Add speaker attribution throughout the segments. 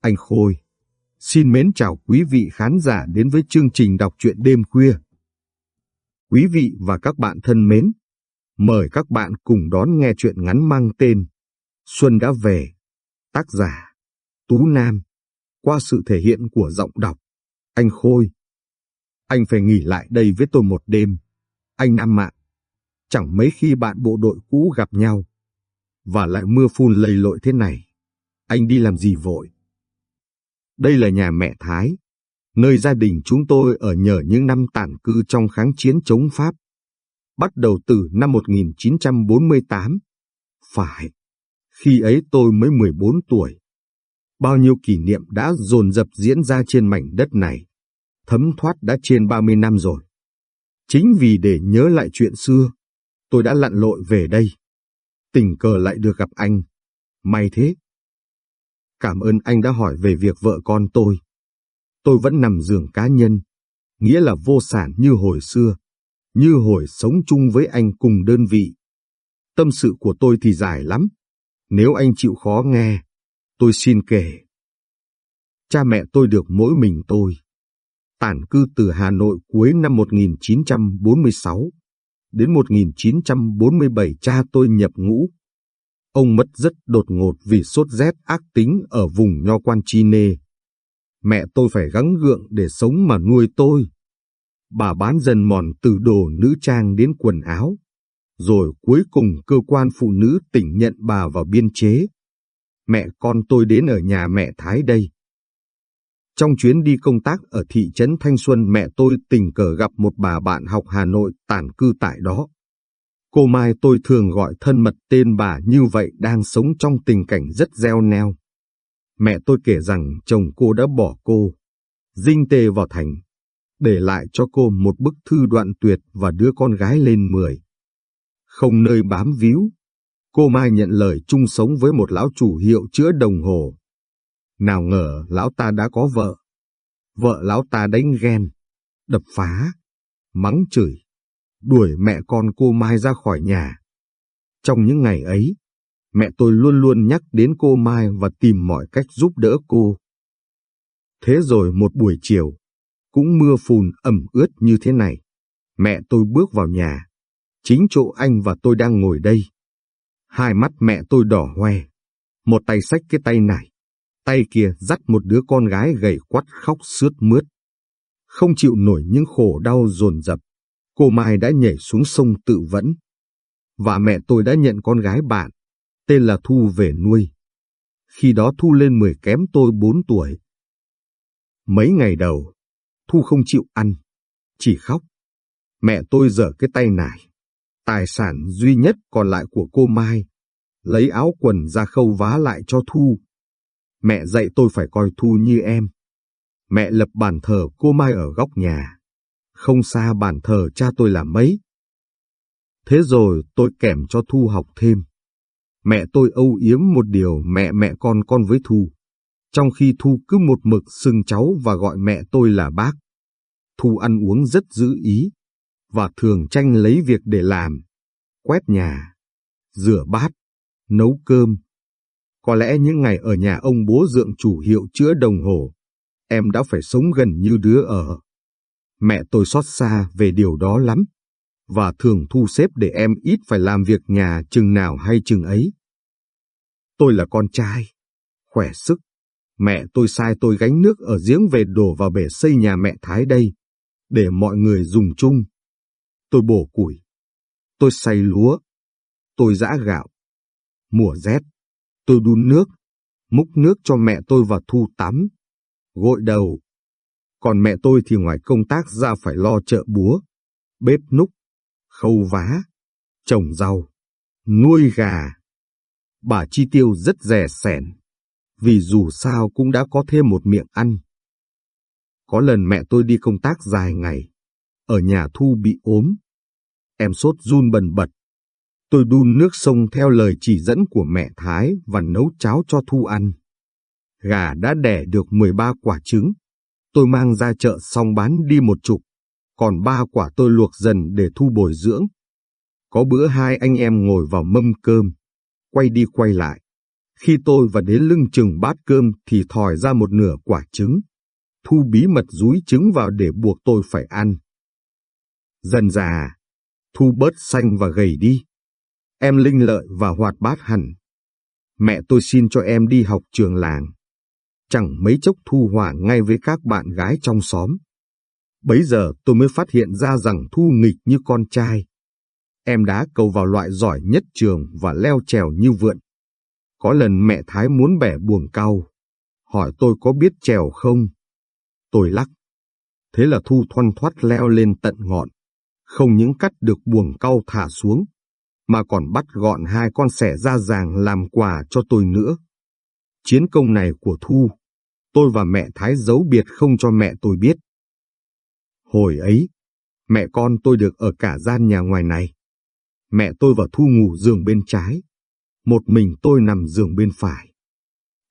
Speaker 1: Anh Khôi, xin mến chào quý vị khán giả đến với chương trình đọc truyện đêm khuya. Quý vị và các bạn thân mến, mời các bạn cùng đón nghe chuyện ngắn mang tên Xuân đã về, tác giả Tú Nam, qua sự thể hiện của giọng đọc, anh Khôi. Anh phải nghỉ lại đây với tôi một đêm, anh Nam ạ. Chẳng mấy khi bạn bộ đội cũ gặp nhau, và lại mưa phun lầy lội thế này, anh đi làm gì vội? Đây là nhà mẹ Thái, nơi gia đình chúng tôi ở nhờ những năm tản cư trong kháng chiến chống Pháp. Bắt đầu từ năm 1948. Phải, khi ấy tôi mới 14 tuổi. Bao nhiêu kỷ niệm đã dồn dập diễn ra trên mảnh đất này, thấm thoát đã trên 30 năm rồi. Chính vì để nhớ lại chuyện xưa, tôi đã lặn lội về đây. Tình cờ lại được gặp anh. May thế. Cảm ơn anh đã hỏi về việc vợ con tôi. Tôi vẫn nằm giường cá nhân, nghĩa là vô sản như hồi xưa, như hồi sống chung với anh cùng đơn vị. Tâm sự của tôi thì dài lắm. Nếu anh chịu khó nghe, tôi xin kể. Cha mẹ tôi được mỗi mình tôi. Tản cư từ Hà Nội cuối năm 1946. Đến 1947 cha tôi nhập ngũ. Ông mất rất đột ngột vì sốt rét ác tính ở vùng Nho Quan Chi Nê. Mẹ tôi phải gắng gượng để sống mà nuôi tôi. Bà bán dần mòn từ đồ nữ trang đến quần áo. Rồi cuối cùng cơ quan phụ nữ tỉnh nhận bà vào biên chế. Mẹ con tôi đến ở nhà mẹ Thái đây. Trong chuyến đi công tác ở thị trấn Thanh Xuân, mẹ tôi tình cờ gặp một bà bạn học Hà Nội tản cư tại đó. Cô Mai tôi thường gọi thân mật tên bà như vậy đang sống trong tình cảnh rất gieo neo. Mẹ tôi kể rằng chồng cô đã bỏ cô, dinh tê vào thành, để lại cho cô một bức thư đoạn tuyệt và đứa con gái lên mười. Không nơi bám víu, cô Mai nhận lời chung sống với một lão chủ hiệu chữa đồng hồ. Nào ngờ lão ta đã có vợ. Vợ lão ta đánh ghen, đập phá, mắng chửi, đuổi mẹ con cô Mai ra khỏi nhà. Trong những ngày ấy, mẹ tôi luôn luôn nhắc đến cô Mai và tìm mọi cách giúp đỡ cô. Thế rồi một buổi chiều, cũng mưa phùn ẩm ướt như thế này, mẹ tôi bước vào nhà, chính chỗ anh và tôi đang ngồi đây. Hai mắt mẹ tôi đỏ hoe, một tay xách cái tay này, tay kia dắt một đứa con gái gầy quắt khóc sướt mướt. Không chịu nổi những khổ đau dồn dập, cô Mai đã nhảy xuống sông tự vẫn. Và mẹ tôi đã nhận con gái bạn, tên là Thu về nuôi. Khi đó Thu lên 10 kém tôi 4 tuổi. Mấy ngày đầu, Thu không chịu ăn, chỉ khóc. Mẹ tôi dở cái tay nải, tài sản duy nhất còn lại của cô Mai, lấy áo quần ra khâu vá lại cho Thu. Mẹ dạy tôi phải coi Thu như em. Mẹ lập bàn thờ cô Mai ở góc nhà không xa bàn thờ cha tôi là mấy. Thế rồi tôi kèm cho Thu học thêm. Mẹ tôi âu yếm một điều mẹ mẹ con con với Thu, trong khi Thu cứ một mực xưng cháu và gọi mẹ tôi là bác. Thu ăn uống rất giữ ý, và thường tranh lấy việc để làm, quét nhà, rửa bát, nấu cơm. Có lẽ những ngày ở nhà ông bố dượng chủ hiệu chữa đồng hồ, em đã phải sống gần như đứa ở. Mẹ tôi xót xa về điều đó lắm, và thường thu xếp để em ít phải làm việc nhà chừng nào hay chừng ấy. Tôi là con trai, khỏe sức. Mẹ tôi sai tôi gánh nước ở giếng về đổ vào bể xây nhà mẹ Thái đây, để mọi người dùng chung. Tôi bổ củi, tôi xay lúa, tôi giã gạo. Mùa rét, tôi đun nước, múc nước cho mẹ tôi và thu tắm, gội đầu, còn mẹ tôi thì ngoài công tác ra phải lo chợ búa, bếp núc, khâu vá, trồng rau, nuôi gà. Bà chi tiêu rất rẻ sẻn, vì dù sao cũng đã có thêm một miệng ăn. Có lần mẹ tôi đi công tác dài ngày, ở nhà Thu bị ốm. Em sốt run bần bật. Tôi đun nước sông theo lời chỉ dẫn của mẹ Thái và nấu cháo cho Thu ăn. Gà đã đẻ được 13 quả trứng, tôi mang ra chợ xong bán đi một chục, còn ba quả tôi luộc dần để thu bồi dưỡng. Có bữa hai anh em ngồi vào mâm cơm, quay đi quay lại. Khi tôi và đến lưng chừng bát cơm thì thòi ra một nửa quả trứng. Thu bí mật rúi trứng vào để buộc tôi phải ăn. Dần già, Thu bớt xanh và gầy đi. Em linh lợi và hoạt bát hẳn. Mẹ tôi xin cho em đi học trường làng. Chẳng mấy chốc Thu hòa ngay với các bạn gái trong xóm. Bấy giờ tôi mới phát hiện ra rằng Thu nghịch như con trai. Em đá cầu vào loại giỏi nhất trường và leo trèo như vượn. Có lần mẹ Thái muốn bẻ buồng cau, hỏi tôi có biết trèo không? Tôi lắc. Thế là Thu thoăn thoát leo lên tận ngọn, không những cắt được buồng cau thả xuống, mà còn bắt gọn hai con sẻ ra ràng làm quà cho tôi nữa. Chiến công này của Thu, tôi và mẹ Thái giấu biệt không cho mẹ tôi biết. Hồi ấy, mẹ con tôi được ở cả gian nhà ngoài này. Mẹ tôi và Thu ngủ giường bên trái, một mình tôi nằm giường bên phải.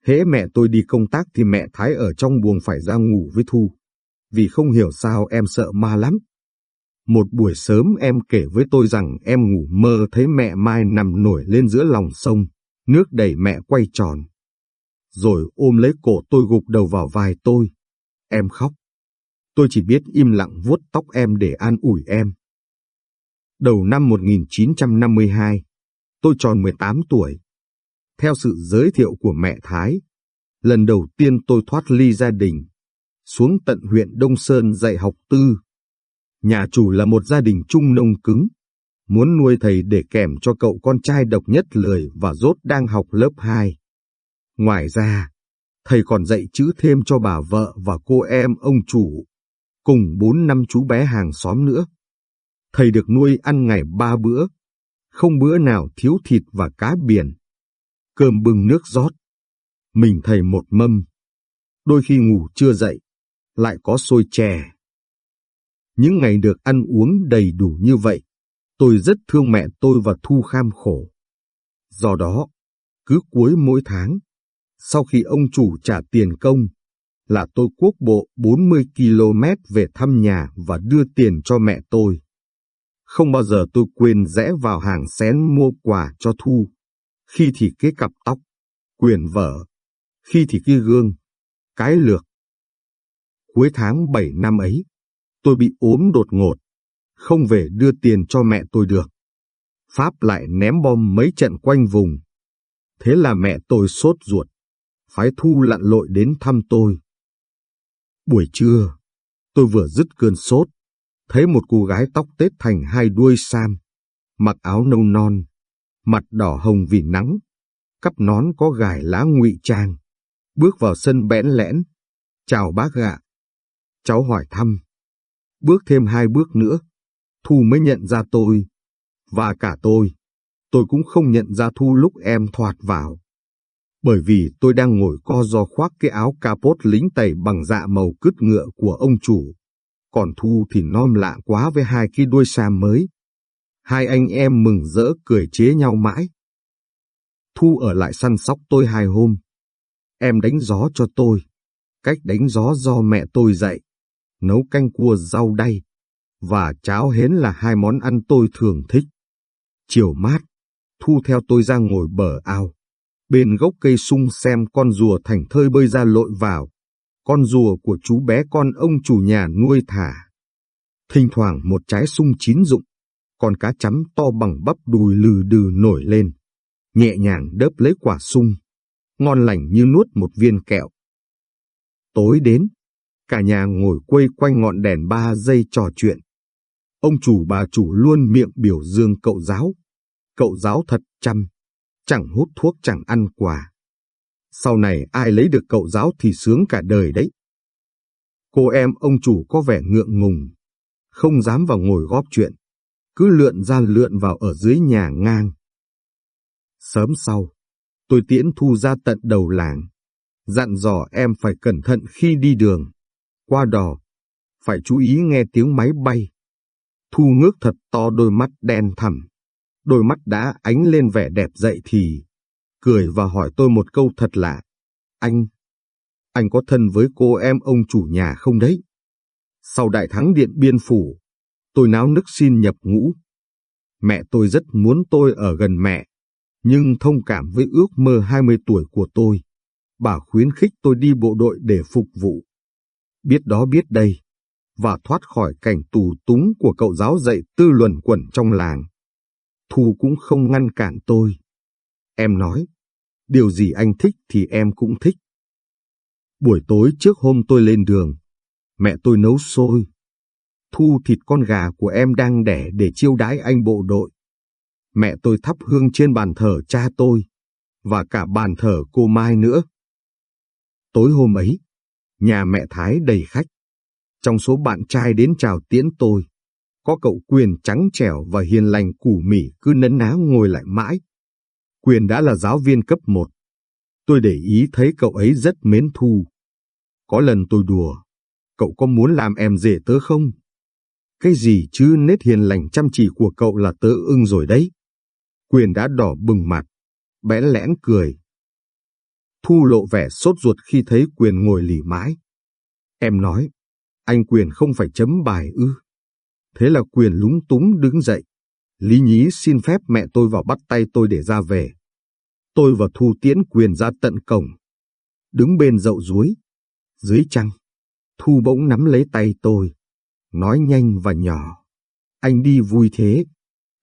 Speaker 1: Hễ mẹ tôi đi công tác thì mẹ Thái ở trong buồng phải ra ngủ với Thu, vì không hiểu sao em sợ ma lắm. Một buổi sớm em kể với tôi rằng em ngủ mơ thấy mẹ Mai nằm nổi lên giữa lòng sông, nước đẩy mẹ quay tròn. Rồi ôm lấy cổ tôi gục đầu vào vai tôi. Em khóc. Tôi chỉ biết im lặng vuốt tóc em để an ủi em. Đầu năm 1952, tôi tròn 18 tuổi. Theo sự giới thiệu của mẹ Thái, lần đầu tiên tôi thoát ly gia đình, xuống tận huyện Đông Sơn dạy học tư. Nhà chủ là một gia đình trung nông cứng, muốn nuôi thầy để kèm cho cậu con trai độc nhất lười và rốt đang học lớp 2. Ngoài ra, thầy còn dạy chữ thêm cho bà vợ và cô em ông chủ, cùng bốn năm chú bé hàng xóm nữa. Thầy được nuôi ăn ngày ba bữa, không bữa nào thiếu thịt và cá biển. Cơm bưng nước rót. Mình thầy một mâm. Đôi khi ngủ chưa dậy, lại có xôi chè. Những ngày được ăn uống đầy đủ như vậy, tôi rất thương mẹ tôi và Thu kham khổ. Do đó, cứ cuối mỗi tháng, sau khi ông chủ trả tiền công, là tôi quốc bộ 40 km về thăm nhà và đưa tiền cho mẹ tôi. Không bao giờ tôi quên rẽ vào hàng xén mua quà cho Thu. Khi thì cái cặp tóc, quyền vở, khi thì cái gương, cái lược. Cuối tháng 7 năm ấy, tôi bị ốm đột ngột, không về đưa tiền cho mẹ tôi được. Pháp lại ném bom mấy trận quanh vùng. Thế là mẹ tôi sốt ruột, phái Thu lặn lội đến thăm tôi. Buổi trưa, tôi vừa dứt cơn sốt, thấy một cô gái tóc tết thành hai đuôi sam, mặc áo nâu non, mặt đỏ hồng vì nắng, cắp nón có gài lá ngụy trang, bước vào sân bẽn lẽn, chào bác ạ. Cháu hỏi thăm, bước thêm hai bước nữa, Thu mới nhận ra tôi, và cả tôi, tôi cũng không nhận ra Thu lúc em thoạt vào. Bởi vì tôi đang ngồi co do khoác cái áo capot lính tẩy bằng dạ màu cứt ngựa của ông chủ còn Thu thì non lạ quá với hai cái đuôi sam mới. Hai anh em mừng rỡ cười chế nhau mãi. Thu ở lại săn sóc tôi hai hôm. Em đánh gió cho tôi. Cách đánh gió do mẹ tôi dạy. Nấu canh cua rau đay. Và cháo hến là hai món ăn tôi thường thích. Chiều mát, Thu theo tôi ra ngồi bờ ao. Bên gốc cây sung xem con rùa thành thơi bơi ra lội vào con rùa của chú bé con ông chủ nhà nuôi thả. Thỉnh thoảng một trái sung chín rụng, con cá chấm to bằng bắp đùi lừ đừ nổi lên, nhẹ nhàng đớp lấy quả sung, ngon lành như nuốt một viên kẹo. Tối đến, cả nhà ngồi quây quanh ngọn đèn ba giây trò chuyện. Ông chủ bà chủ luôn miệng biểu dương cậu giáo. Cậu giáo thật chăm, chẳng hút thuốc chẳng ăn quà. Sau này ai lấy được cậu giáo thì sướng cả đời đấy. Cô em ông chủ có vẻ ngượng ngùng, không dám vào ngồi góp chuyện, cứ lượn ra lượn vào ở dưới nhà ngang. Sớm sau, tôi tiễn Thu ra tận đầu làng, dặn dò em phải cẩn thận khi đi đường, qua đò, phải chú ý nghe tiếng máy bay. Thu ngước thật to đôi mắt đen thẳm, đôi mắt đã ánh lên vẻ đẹp dậy thì cười và hỏi tôi một câu thật lạ. Anh, anh có thân với cô em ông chủ nhà không đấy? Sau đại thắng Điện Biên Phủ, tôi náo nức xin nhập ngũ. Mẹ tôi rất muốn tôi ở gần mẹ, Nhưng thông cảm với ước mơ 20 tuổi của tôi, bà khuyến khích tôi đi bộ đội để phục vụ. Biết đó biết đây, và thoát khỏi cảnh tù túng của cậu giáo dạy tư luận quẩn trong làng. Thu cũng không ngăn cản tôi. Em nói, điều gì anh thích thì em cũng thích. Buổi tối trước hôm tôi lên đường, mẹ tôi nấu xôi. Thu thịt con gà của em đang đẻ để chiêu đãi anh bộ đội. Mẹ tôi thắp hương trên bàn thờ cha tôi, và cả bàn thờ cô Mai nữa. Tối hôm ấy, nhà mẹ Thái đầy khách. Trong số bạn trai đến chào tiễn tôi, có cậu Quyền trắng trẻo và hiền lành củ mỉ cứ nấn ná ngồi lại mãi. Quyền đã là giáo viên cấp 1. Tôi để ý thấy cậu ấy rất mến Thu. Có lần tôi đùa, cậu có muốn làm em rể tớ không? Cái gì chứ nết hiền lành chăm chỉ của cậu là tớ ưng rồi đấy. Quyền đã đỏ bừng mặt, bẽn lẽn cười. Thu lộ vẻ sốt ruột khi thấy Quyền ngồi lì mãi. Em nói, anh Quyền không phải chấm bài ư. Thế là Quyền lúng túng đứng dậy. Lý nhí xin phép mẹ tôi vào bắt tay tôi để ra về. Tôi và Thu tiễn Quyền ra tận cổng. Đứng bên dậu ruối, dưới trăng. Thu bỗng nắm lấy tay tôi, nói nhanh và nhỏ. Anh đi vui thế,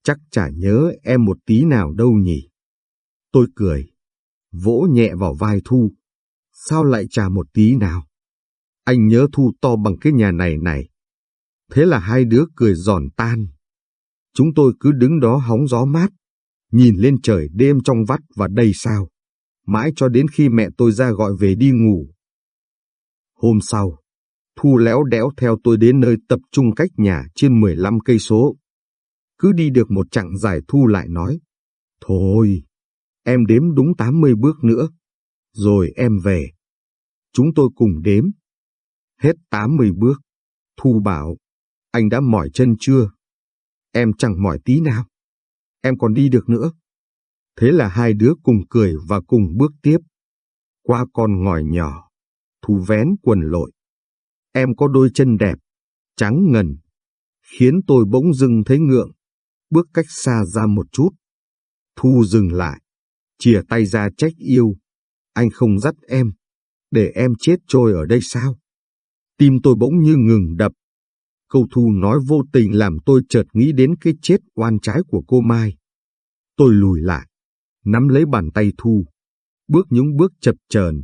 Speaker 1: chắc chả nhớ em một tí nào đâu nhỉ. Tôi cười, vỗ nhẹ vào vai Thu. Sao lại chả một tí nào? Anh nhớ Thu to bằng cái nhà này này. Thế là hai đứa cười giòn tan. Chúng tôi cứ đứng đó hóng gió mát, nhìn lên trời đêm trong vắt và đầy sao. Mãi cho đến khi mẹ tôi ra gọi về đi ngủ. Hôm sau, Thu léo đẽo theo tôi đến nơi tập trung cách nhà trên 15 cây số. Cứ đi được một chặng dài Thu lại nói, Thôi, em đếm đúng 80 bước nữa, rồi em về. Chúng tôi cùng đếm. Hết 80 bước, Thu bảo, anh đã mỏi chân chưa? Em chẳng mỏi tí nào. Em còn đi được nữa. Thế là hai đứa cùng cười và cùng bước tiếp. Qua con ngòi nhỏ, Thu vén quần lội. Em có đôi chân đẹp, trắng ngần, khiến tôi bỗng dưng thấy ngượng, bước cách xa ra một chút. Thu dừng lại, chìa tay ra trách yêu. Anh không dắt em, để em chết trôi ở đây sao? Tim tôi bỗng như ngừng đập. Câu Thu nói vô tình làm tôi chợt nghĩ đến cái chết oan trái của cô Mai. Tôi lùi lại, nắm lấy bàn tay Thu, bước những bước chập chờn,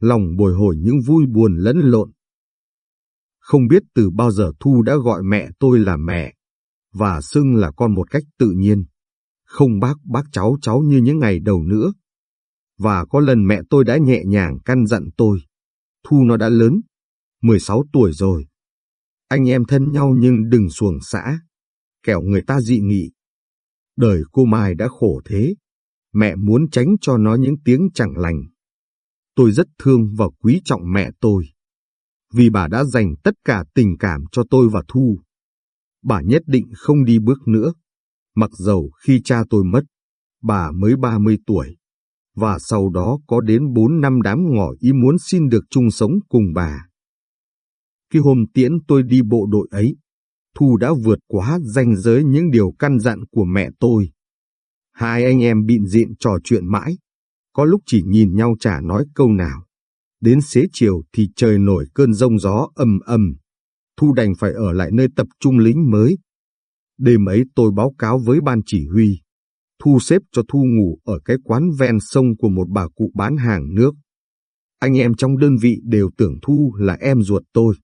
Speaker 1: lòng bồi hồi những vui buồn lẫn lộn. Không biết từ bao giờ Thu đã gọi mẹ tôi là mẹ, và xưng là con một cách tự nhiên, không bác bác cháu cháu như những ngày đầu nữa. Và có lần mẹ tôi đã nhẹ nhàng căn dặn tôi, Thu nó đã lớn, 16 tuổi rồi. Anh em thân nhau nhưng đừng xuồng xã, kẻo người ta dị nghị. Đời cô Mai đã khổ thế, mẹ muốn tránh cho nó những tiếng chẳng lành. Tôi rất thương và quý trọng mẹ tôi, vì bà đã dành tất cả tình cảm cho tôi và Thu. Bà nhất định không đi bước nữa, mặc dầu khi cha tôi mất, bà mới 30 tuổi, và sau đó có đến 4 năm đám ngỏ ý muốn xin được chung sống cùng bà. Khi hôm tiễn tôi đi bộ đội ấy, Thu đã vượt quá ranh giới những điều căn dặn của mẹ tôi. Hai anh em bịn diện trò chuyện mãi, có lúc chỉ nhìn nhau chả nói câu nào. Đến xế chiều thì trời nổi cơn rông gió ầm ầm. Thu đành phải ở lại nơi tập trung lính mới. Đêm ấy tôi báo cáo với ban chỉ huy. Thu xếp cho Thu ngủ ở cái quán ven sông của một bà cụ bán hàng nước. Anh em trong đơn vị đều tưởng Thu là em ruột tôi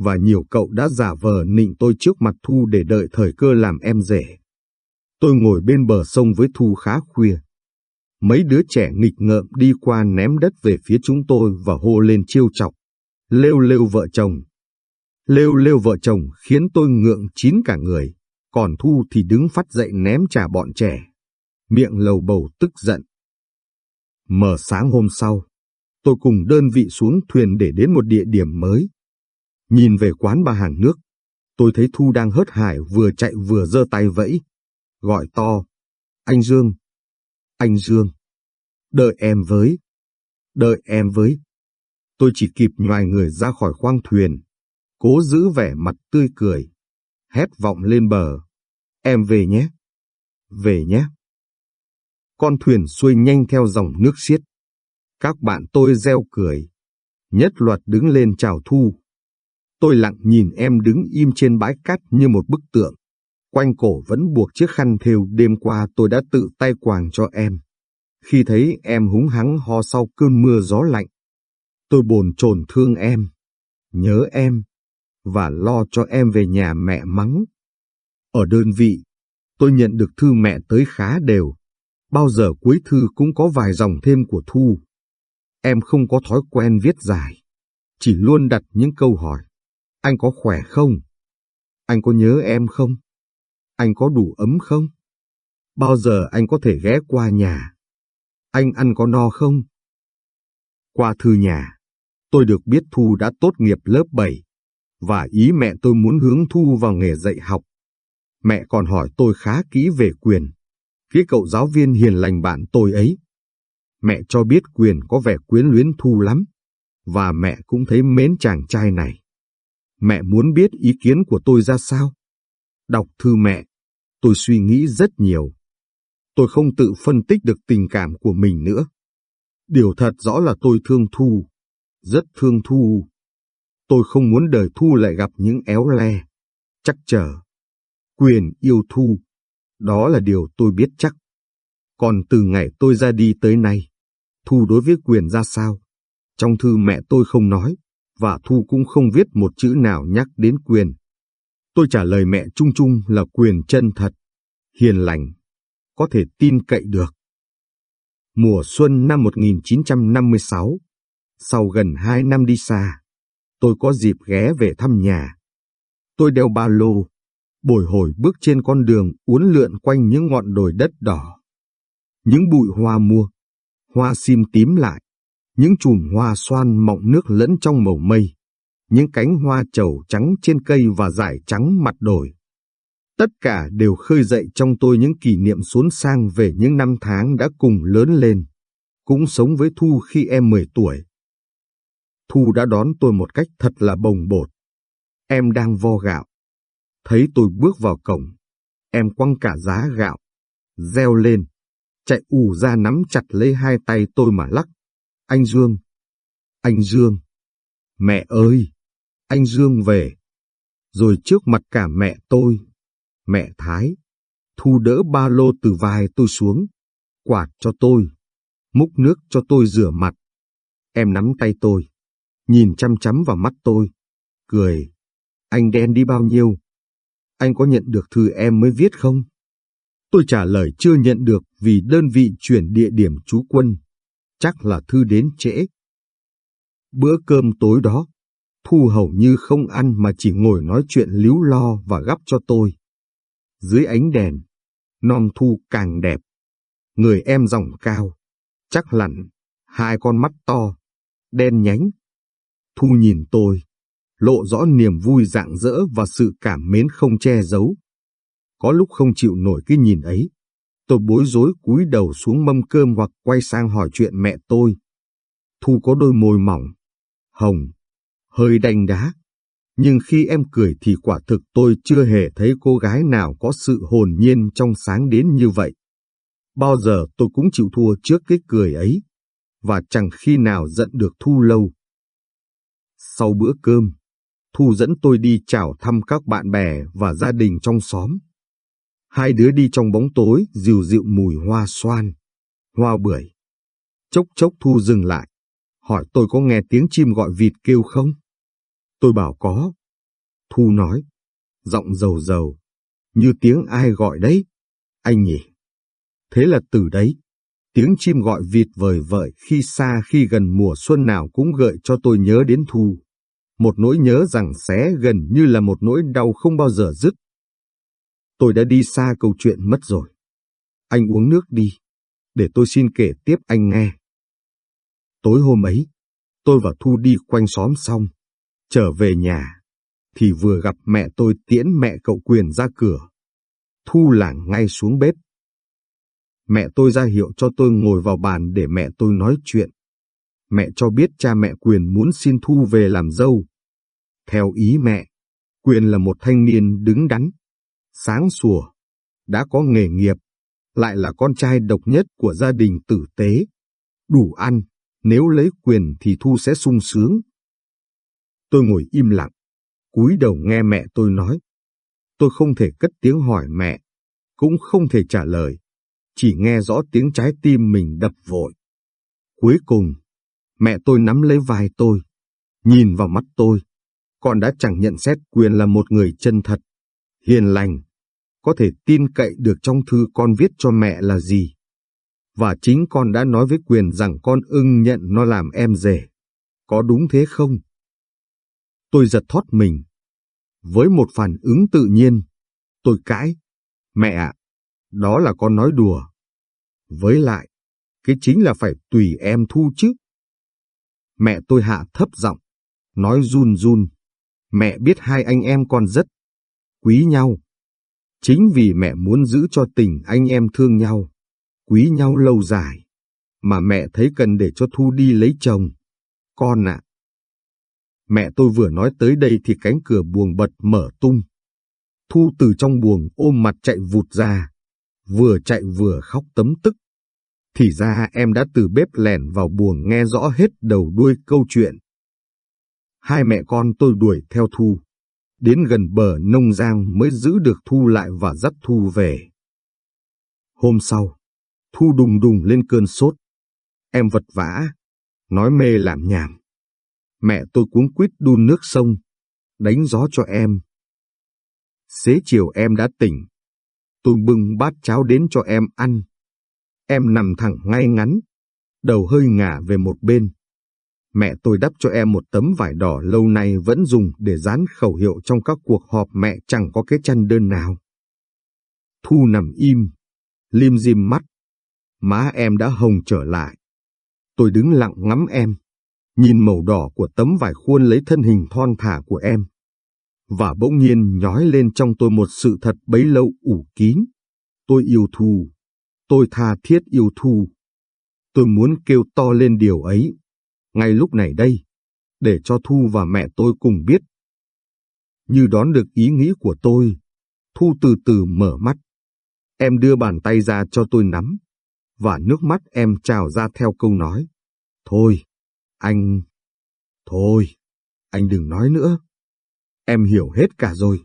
Speaker 1: và nhiều cậu đã giả vờ nịnh tôi trước mặt Thu để đợi thời cơ làm em rể. Tôi ngồi bên bờ sông với Thu khá khuya. Mấy đứa trẻ nghịch ngợm đi qua ném đất về phía chúng tôi và hô lên chiêu chọc. Lêu lêu vợ chồng. Lêu lêu vợ chồng khiến tôi ngượng chín cả người, còn Thu thì đứng phát dậy ném trả bọn trẻ. Miệng lầu bầu tức giận. Mở sáng hôm sau, tôi cùng đơn vị xuống thuyền để đến một địa điểm mới. Nhìn về quán bà hàng nước, tôi thấy Thu đang hớt hải vừa chạy vừa giơ tay vẫy, gọi to. Anh Dương! Anh Dương! Đợi em với! Đợi em với! Tôi chỉ kịp nhoài người ra khỏi khoang thuyền, cố giữ vẻ mặt tươi cười, hét vọng lên bờ. Em về nhé! Về nhé! Con thuyền xuôi nhanh theo dòng nước xiết. Các bạn tôi reo cười. Nhất loạt đứng lên chào Thu. Tôi lặng nhìn em đứng im trên bãi cát như một bức tượng. Quanh cổ vẫn buộc chiếc khăn thêu đêm qua tôi đã tự tay quàng cho em. Khi thấy em húng hắng ho sau cơn mưa gió lạnh, tôi bồn chồn thương em, nhớ em, và lo cho em về nhà mẹ mắng. Ở đơn vị, tôi nhận được thư mẹ tới khá đều. Bao giờ cuối thư cũng có vài dòng thêm của Thu. Em không có thói quen viết dài, chỉ luôn đặt những câu hỏi. Anh có khỏe không? Anh có nhớ em không? Anh có đủ ấm không? Bao giờ anh có thể ghé qua nhà? Anh ăn có no không? Qua thư nhà, tôi được biết Thu đã tốt nghiệp lớp 7, và ý mẹ tôi muốn hướng Thu vào nghề dạy học. Mẹ còn hỏi tôi khá kỹ về quyền, cái cậu giáo viên hiền lành bạn tôi ấy. Mẹ cho biết quyền có vẻ quyến luyến Thu lắm, và mẹ cũng thấy mến chàng trai này. Mẹ muốn biết ý kiến của tôi ra sao? Đọc thư mẹ, tôi suy nghĩ rất nhiều. Tôi không tự phân tích được tình cảm của mình nữa. Điều thật rõ là tôi thương Thu, rất thương Thu. Tôi không muốn đời Thu lại gặp những éo le, chắc chờ. Quyền yêu Thu, đó là điều tôi biết chắc. Còn từ ngày tôi ra đi tới nay, Thu đối với quyền ra sao? Trong thư mẹ tôi không nói, và Thu cũng không viết một chữ nào nhắc đến quyền. Tôi trả lời mẹ chung chung là quyền chân thật, hiền lành, có thể tin cậy được. Mùa xuân năm 1956, sau gần hai năm đi xa, tôi có dịp ghé về thăm nhà. Tôi đeo ba lô, bồi hồi bước trên con đường uốn lượn quanh những ngọn đồi đất đỏ. Những bụi hoa mua, hoa sim tím lại, những chùm hoa xoan mọng nước lẫn trong màu mây, những cánh hoa trầu trắng trên cây và dải trắng mặt đồi. Tất cả đều khơi dậy trong tôi những kỷ niệm xốn sang về những năm tháng đã cùng lớn lên, cũng sống với Thu khi em 10 tuổi. Thu đã đón tôi một cách thật là bồng bột. Em đang vo gạo. Thấy tôi bước vào cổng, em quăng cả giá gạo, reo lên, chạy ù ra nắm chặt lấy hai tay tôi mà lắc. Anh Dương! Anh Dương! Mẹ ơi! Anh Dương về! Rồi trước mặt cả mẹ tôi, mẹ Thái, thu đỡ ba lô từ vai tôi xuống, quạt cho tôi, múc nước cho tôi rửa mặt. Em nắm tay tôi, nhìn chăm chăm vào mắt tôi, cười. Anh đen đi bao nhiêu? Anh có nhận được thư em mới viết không? Tôi trả lời chưa nhận được vì đơn vị chuyển địa điểm trú quân. Chắc là thư đến trễ. Bữa cơm tối đó, Thu hầu như không ăn mà chỉ ngồi nói chuyện líu lo và gắp cho tôi. Dưới ánh đèn, non Thu càng đẹp. Người em dòng cao, chắc lặn, hai con mắt to, đen nhánh. Thu nhìn tôi, lộ rõ niềm vui rạng rỡ và sự cảm mến không che giấu. Có lúc không chịu nổi cái nhìn ấy, tôi bối rối cúi đầu xuống mâm cơm hoặc quay sang hỏi chuyện mẹ tôi. Thu có đôi môi mỏng, hồng, hơi đanh đá. Nhưng khi em cười thì quả thực tôi chưa hề thấy cô gái nào có sự hồn nhiên trong sáng đến như vậy. Bao giờ tôi cũng chịu thua trước cái cười ấy, và chẳng khi nào giận được Thu lâu. Sau bữa cơm, Thu dẫn tôi đi chào thăm các bạn bè và gia đình trong xóm. Hai đứa đi trong bóng tối dịu dịu mùi hoa xoan, hoa bưởi. Chốc chốc Thu dừng lại, hỏi tôi có nghe tiếng chim gọi vịt kêu không? Tôi bảo có. Thu nói, giọng dầu dầu, như tiếng ai gọi đấy, anh nhỉ? Thế là từ đấy, tiếng chim gọi vịt vời vợi khi xa khi gần mùa xuân nào cũng gợi cho tôi nhớ đến Thu. Một nỗi nhớ rằng xé gần như là một nỗi đau không bao giờ dứt. Tôi đã đi xa câu chuyện mất rồi. Anh uống nước đi, để tôi xin kể tiếp anh nghe. Tối hôm ấy, tôi và Thu đi quanh xóm xong, trở về nhà, thì vừa gặp mẹ tôi tiễn mẹ cậu quyền ra cửa. Thu lảng ngay xuống bếp. Mẹ tôi ra hiệu cho tôi ngồi vào bàn để mẹ tôi nói chuyện. Mẹ cho biết cha mẹ quyền muốn xin Thu về làm dâu. Theo ý mẹ, quyền là một thanh niên đứng đắn, sáng sủa, đã có nghề nghiệp, lại là con trai độc nhất của gia đình tử tế. Đủ ăn, nếu lấy quyền thì Thu sẽ sung sướng. Tôi ngồi im lặng, cúi đầu nghe mẹ tôi nói. Tôi không thể cất tiếng hỏi mẹ, cũng không thể trả lời, chỉ nghe rõ tiếng trái tim mình đập vội. Cuối cùng, mẹ tôi nắm lấy vai tôi, nhìn vào mắt tôi, con đã chẳng nhận xét quyền là một người chân thật, hiền lành, có thể tin cậy được trong thư con viết cho mẹ là gì. Và chính con đã nói với quyền rằng con ưng nhận nó làm em rể. Có đúng thế không? Tôi giật thoát mình. Với một phản ứng tự nhiên, tôi cãi. Mẹ ạ, đó là con nói đùa. Với lại, cái chính là phải tùy em thu chứ. Mẹ tôi hạ thấp giọng, nói run run. Mẹ biết hai anh em con rất quý nhau. Chính vì mẹ muốn giữ cho tình anh em thương nhau, quý nhau lâu dài, mà mẹ thấy cần để cho Thu đi lấy chồng. Con ạ! Mẹ tôi vừa nói tới đây thì cánh cửa buồng bật mở tung. Thu từ trong buồng ôm mặt chạy vụt ra, vừa chạy vừa khóc tấm tức. Thì ra em đã từ bếp lẻn vào buồng nghe rõ hết đầu đuôi câu chuyện. Hai mẹ con tôi đuổi theo Thu. Đến gần bờ nông giang mới giữ được Thu lại và dắt Thu về. Hôm sau, Thu đùng đùng lên cơn sốt. Em vật vã, nói mê làm nhảm. Mẹ tôi cuống quýt đun nước sông, đánh gió cho em. Xế chiều em đã tỉnh. Tôi bưng bát cháo đến cho em ăn. Em nằm thẳng ngay ngắn, đầu hơi ngả về một bên. Mẹ tôi đắp cho em một tấm vải đỏ lâu nay vẫn dùng để dán khẩu hiệu trong các cuộc họp mẹ chẳng có cái chăn đơn nào. Thu nằm im, lim dim mắt. Má em đã hồng trở lại. Tôi đứng lặng ngắm em, nhìn màu đỏ của tấm vải khuôn lấy thân hình thon thả của em. Và bỗng nhiên nhói lên trong tôi một sự thật bấy lâu ủ kín. Tôi yêu Thu. Tôi tha thiết yêu Thu. Tôi muốn kêu to lên điều ấy ngay lúc này đây, để cho Thu và mẹ tôi cùng biết. Như đón được ý nghĩ của tôi, Thu từ từ mở mắt. Em đưa bàn tay ra cho tôi nắm, và nước mắt em trào ra theo câu nói. Thôi, anh... Thôi, anh đừng nói nữa. Em hiểu hết cả rồi.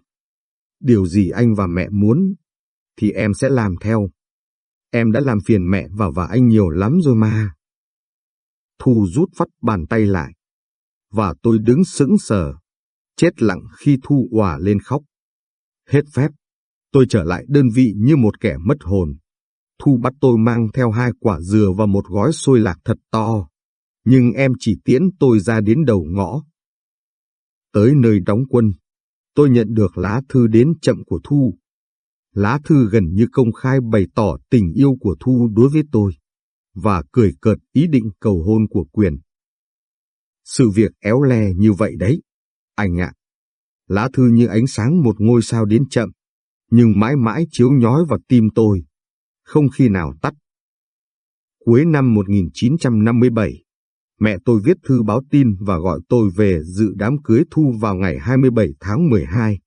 Speaker 1: Điều gì anh và mẹ muốn, thì em sẽ làm theo. Em đã làm phiền mẹ và và anh nhiều lắm rồi mà. Thu rút phát bàn tay lại. Và tôi đứng sững sờ, chết lặng khi Thu òa lên khóc. Hết phép, tôi trở lại đơn vị như một kẻ mất hồn. Thu bắt tôi mang theo hai quả dừa và một gói xôi lạc thật to. Nhưng em chỉ tiễn tôi ra đến đầu ngõ. Tới nơi đóng quân, tôi nhận được lá thư đến chậm của Thu. Lá thư gần như công khai bày tỏ tình yêu của Thu đối với tôi và cười cợt ý định cầu hôn của quyền. Sự việc éo le như vậy đấy, anh ạ. Lá thư như ánh sáng một ngôi sao đến chậm, nhưng mãi mãi chiếu nhói vào tim tôi, không khi nào tắt. Cuối năm 1957, mẹ tôi viết thư báo tin và gọi tôi về dự đám cưới Thu vào ngày 27 tháng 12.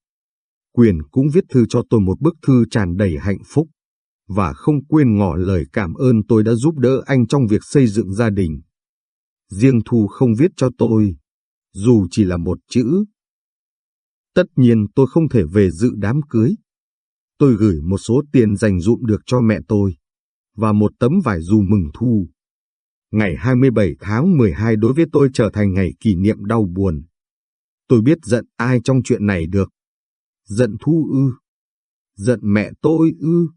Speaker 1: Quyền cũng viết thư cho tôi một bức thư tràn đầy hạnh phúc và không quên ngỏ lời cảm ơn tôi đã giúp đỡ anh trong việc xây dựng gia đình. Riêng Thu không viết cho tôi, dù chỉ là một chữ. Tất nhiên tôi không thể về dự đám cưới. Tôi gửi một số tiền dành dụm được cho mẹ tôi, và một tấm vải dù mừng Thu. Ngày 27 tháng 12 đối với tôi trở thành ngày kỷ niệm đau buồn. Tôi biết giận ai trong chuyện này được. Giận Thu ư? Giận mẹ tôi ư?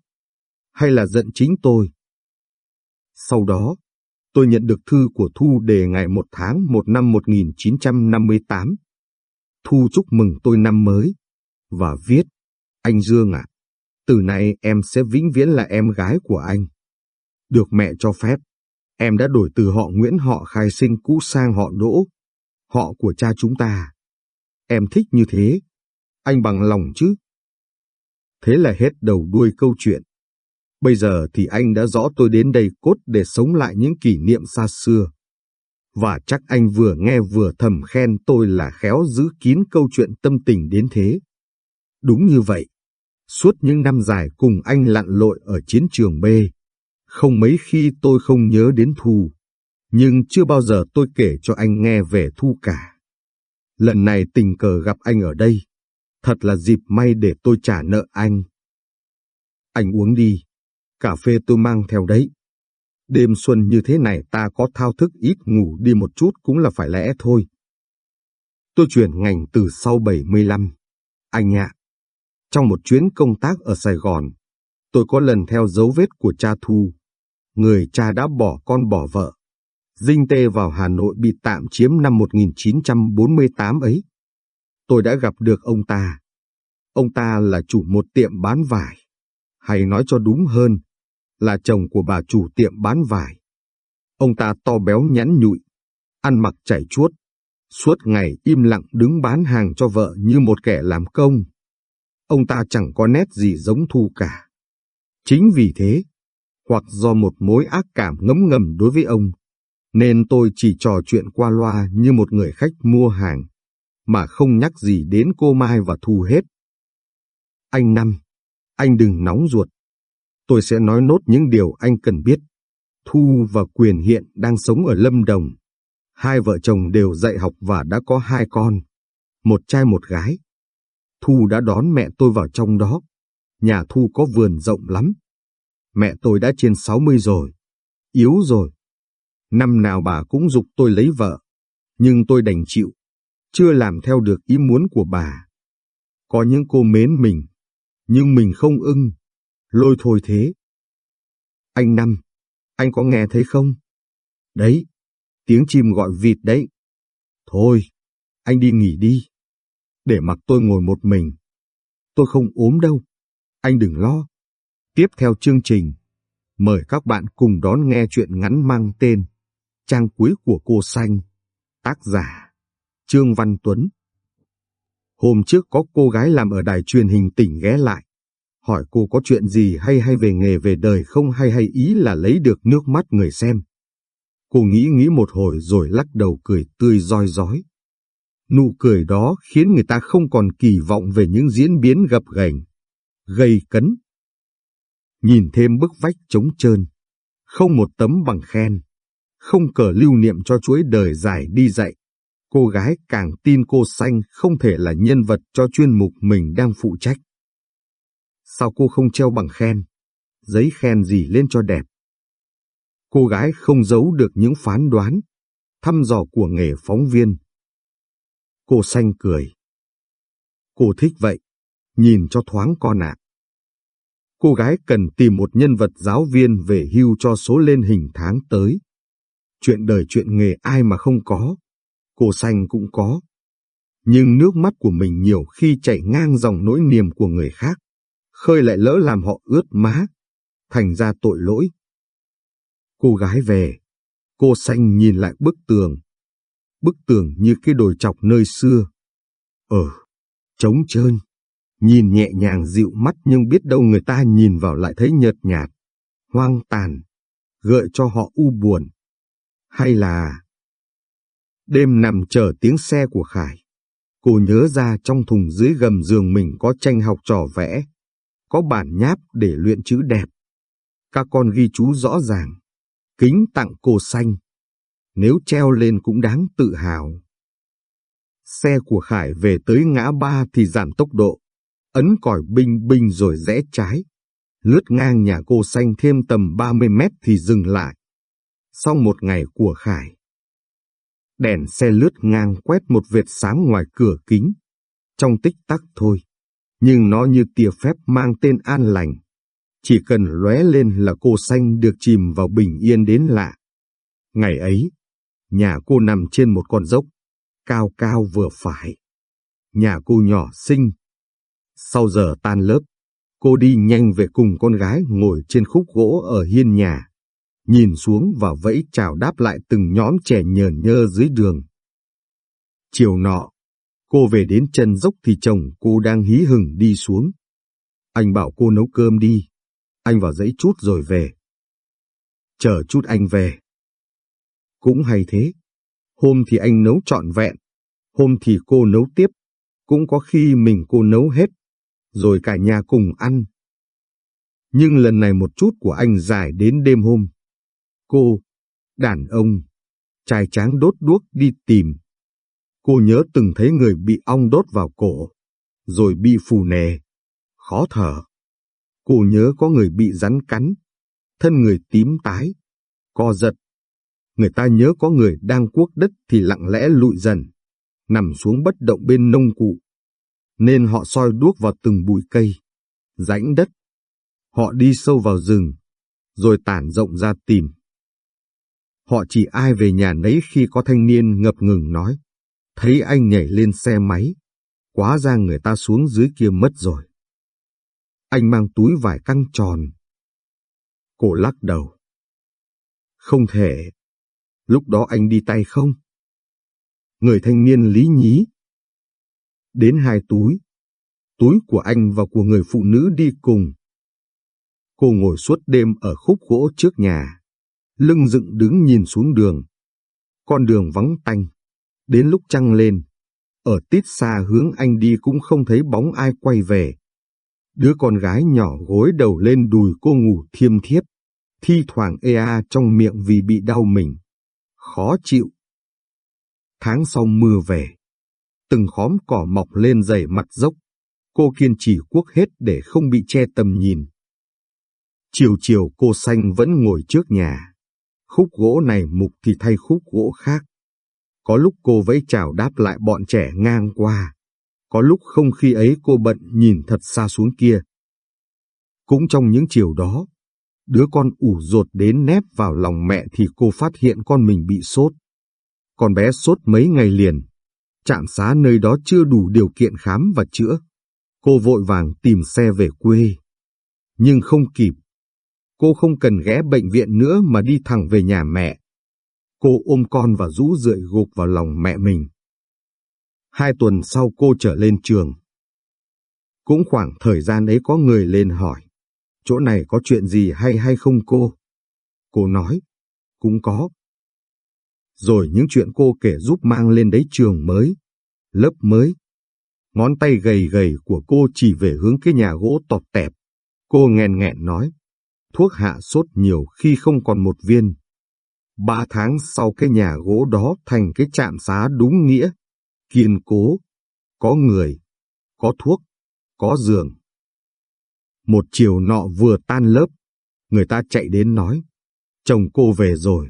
Speaker 1: Hay là giận chính tôi. Sau đó, tôi nhận được thư của Thu đề ngày 1 tháng 1 năm 1958. Thu chúc mừng tôi năm mới, và viết, anh Dương ạ, từ nay em sẽ vĩnh viễn là em gái của anh. Được mẹ cho phép, em đã đổi từ họ Nguyễn họ khai sinh cũ sang họ Đỗ, họ của cha chúng ta. Em thích như thế, anh bằng lòng chứ? Thế là hết đầu đuôi câu chuyện. Bây giờ thì anh đã rõ tôi đến đây cốt để sống lại những kỷ niệm xa xưa. Và chắc anh vừa nghe vừa thầm khen tôi là khéo giữ kín câu chuyện tâm tình đến thế. Đúng như vậy. Suốt những năm dài cùng anh lặn lội ở chiến trường B, không mấy khi tôi không nhớ đến Thu, nhưng chưa bao giờ tôi kể cho anh nghe về Thu cả. Lần này tình cờ gặp anh ở đây, thật là dịp may để tôi trả nợ anh. Anh uống đi, cà phê tôi mang theo đấy. Đêm xuân như thế này ta có thao thức ít ngủ đi một chút cũng là phải lẽ thôi. Tôi chuyển ngành từ sau 75. Anh ạ, trong một chuyến công tác ở Sài Gòn, tôi có lần theo dấu vết của cha Thu. Người cha đã bỏ con bỏ vợ. Dinh tê vào Hà Nội bị tạm chiếm năm 1948 ấy. Tôi đã gặp được ông ta. Ông ta là chủ một tiệm bán vải. Hay nói cho đúng hơn, là chồng của bà chủ tiệm bán vải. Ông ta to béo nhẵn nhụi, ăn mặc chảy chuốt, suốt ngày im lặng đứng bán hàng cho vợ như một kẻ làm công. Ông ta chẳng có nét gì giống Thu cả. Chính vì thế, hoặc do một mối ác cảm ngấm ngầm đối với ông, nên tôi chỉ trò chuyện qua loa như một người khách mua hàng, mà không nhắc gì đến cô Mai và Thu hết. Anh Năm, anh đừng nóng ruột. Tôi sẽ nói nốt những điều anh cần biết. Thu và Quyền hiện đang sống ở Lâm Đồng. Hai vợ chồng đều dạy học và đã có hai con, một trai một gái. Thu đã đón mẹ tôi vào trong đó. Nhà Thu có vườn rộng lắm. Mẹ tôi đã trên 60 rồi, yếu rồi. Năm nào bà cũng dục tôi lấy vợ, nhưng tôi đành chịu, chưa làm theo được ý muốn của bà. Có những cô mến mình, nhưng mình không ưng, lôi thôi thế. Anh Năm, anh có nghe thấy không? Đấy, tiếng chim gọi vịt đấy. Thôi, anh đi nghỉ đi, để mặc tôi ngồi một mình. Tôi không ốm đâu, anh đừng lo. Tiếp theo chương trình, mời các bạn cùng đón nghe chuyện ngắn mang tên Trang cuối của cô xanh, tác giả Trương Văn Tuấn. Hôm trước có cô gái làm ở đài truyền hình tỉnh ghé lại, hỏi cô có chuyện gì hay hay về nghề về đời không hay hay ý là lấy được nước mắt người xem. Cô nghĩ nghĩ một hồi rồi lắc đầu cười tươi roi rói. Nụ cười đó khiến người ta không còn kỳ vọng về những diễn biến gập ghềnh, gây cấn. Nhìn thêm bức vách trống trơn, không một tấm bằng khen, không cờ lưu niệm cho chuỗi đời dài đi dạy. Cô gái càng tin cô xanh không thể là nhân vật cho chuyên mục mình đang phụ trách. Sao cô không treo bằng khen? Giấy khen gì lên cho đẹp? Cô gái không giấu được những phán đoán, thăm dò của nghề phóng viên. Cô xanh cười. Cô thích vậy, nhìn cho thoáng con ạ. Cô gái cần tìm một nhân vật giáo viên về hưu cho số lên hình tháng tới. Chuyện đời chuyện nghề ai mà không có, cô xanh cũng có. Nhưng nước mắt của mình nhiều khi chảy ngang dòng nỗi niềm của người khác khơi lại lỡ làm họ ướt má, thành ra tội lỗi. Cô gái về, cô xanh nhìn lại bức tường, bức tường như cái đồi chọc nơi xưa. Ờ, trống trơn, nhìn nhẹ nhàng dịu mắt nhưng biết đâu người ta nhìn vào lại thấy nhợt nhạt, hoang tàn, gợi cho họ u buồn. Hay là... Đêm nằm chờ tiếng xe của Khải, cô nhớ ra trong thùng dưới gầm giường mình có tranh học trò vẽ có bản nháp để luyện chữ đẹp. Các con ghi chú rõ ràng, kính tặng cô xanh. Nếu treo lên cũng đáng tự hào. Xe của Khải về tới ngã ba thì giảm tốc độ, ấn còi binh binh rồi rẽ trái. Lướt ngang nhà cô xanh thêm tầm 30 mét thì dừng lại. Sau một ngày của Khải, đèn xe lướt ngang quét một vệt sáng ngoài cửa kính. Trong tích tắc thôi, nhưng nó như tia phép mang tên an lành. Chỉ cần lóe lên là cô xanh được chìm vào bình yên đến lạ. Ngày ấy, nhà cô nằm trên một con dốc, cao cao vừa phải. Nhà cô nhỏ xinh. Sau giờ tan lớp, cô đi nhanh về cùng con gái ngồi trên khúc gỗ ở hiên nhà, nhìn xuống và vẫy chào đáp lại từng nhóm trẻ nhờn nhơ dưới đường. Chiều nọ, Cô về đến chân dốc thì chồng cô đang hí hừng đi xuống. Anh bảo cô nấu cơm đi. Anh vào dãy chút rồi về. Chờ chút anh về. Cũng hay thế. Hôm thì anh nấu trọn vẹn. Hôm thì cô nấu tiếp. Cũng có khi mình cô nấu hết. rồi cả nhà cùng ăn. Nhưng lần này một chút của anh dài đến đêm hôm. Cô, đàn ông, trai tráng đốt đuốc đi tìm. Cô nhớ từng thấy người bị ong đốt vào cổ, rồi bị phù nề, khó thở. Cô nhớ có người bị rắn cắn, thân người tím tái, co giật. Người ta nhớ có người đang cuốc đất thì lặng lẽ lụi dần, nằm xuống bất động bên nông cụ. Nên họ soi đuốc vào từng bụi cây, rãnh đất. Họ đi sâu vào rừng, rồi tản rộng ra tìm. Họ chỉ ai về nhà nấy khi có thanh niên ngập ngừng nói, thấy anh nhảy lên xe máy, quá ra người ta xuống dưới kia mất rồi. Anh mang túi vải căng tròn. Cô lắc đầu. Không thể. Lúc đó anh đi tay không? Người thanh niên lý nhí. Đến hai túi. Túi của anh và của người phụ nữ đi cùng. Cô ngồi suốt đêm ở khúc gỗ trước nhà lưng dựng đứng nhìn xuống đường. Con đường vắng tanh. Đến lúc trăng lên, ở tít xa hướng anh đi cũng không thấy bóng ai quay về. Đứa con gái nhỏ gối đầu lên đùi cô ngủ thiêm thiếp, thi thoảng ê a trong miệng vì bị đau mình. Khó chịu. Tháng sau mưa về, từng khóm cỏ mọc lên dày mặt dốc. Cô kiên trì cuốc hết để không bị che tầm nhìn. Chiều chiều cô xanh vẫn ngồi trước nhà khúc gỗ này mục thì thay khúc gỗ khác. Có lúc cô vẫy chào đáp lại bọn trẻ ngang qua, có lúc không khi ấy cô bận nhìn thật xa xuống kia. Cũng trong những chiều đó, đứa con ủ rột đến nép vào lòng mẹ thì cô phát hiện con mình bị sốt. Con bé sốt mấy ngày liền, trạm xá nơi đó chưa đủ điều kiện khám và chữa. Cô vội vàng tìm xe về quê. Nhưng không kịp, Cô không cần ghé bệnh viện nữa mà đi thẳng về nhà mẹ. Cô ôm con và rũ rượi gục vào lòng mẹ mình. Hai tuần sau cô trở lên trường. Cũng khoảng thời gian ấy có người lên hỏi, chỗ này có chuyện gì hay hay không cô? Cô nói, cũng có. Rồi những chuyện cô kể giúp mang lên đấy trường mới, lớp mới. Ngón tay gầy gầy của cô chỉ về hướng cái nhà gỗ tọt tẹp. Cô nghèn nghẹn nói, thuốc hạ sốt nhiều khi không còn một viên. Ba tháng sau cái nhà gỗ đó thành cái trạm xá đúng nghĩa, kiên cố, có người, có thuốc, có giường. Một chiều nọ vừa tan lớp, người ta chạy đến nói, chồng cô về rồi.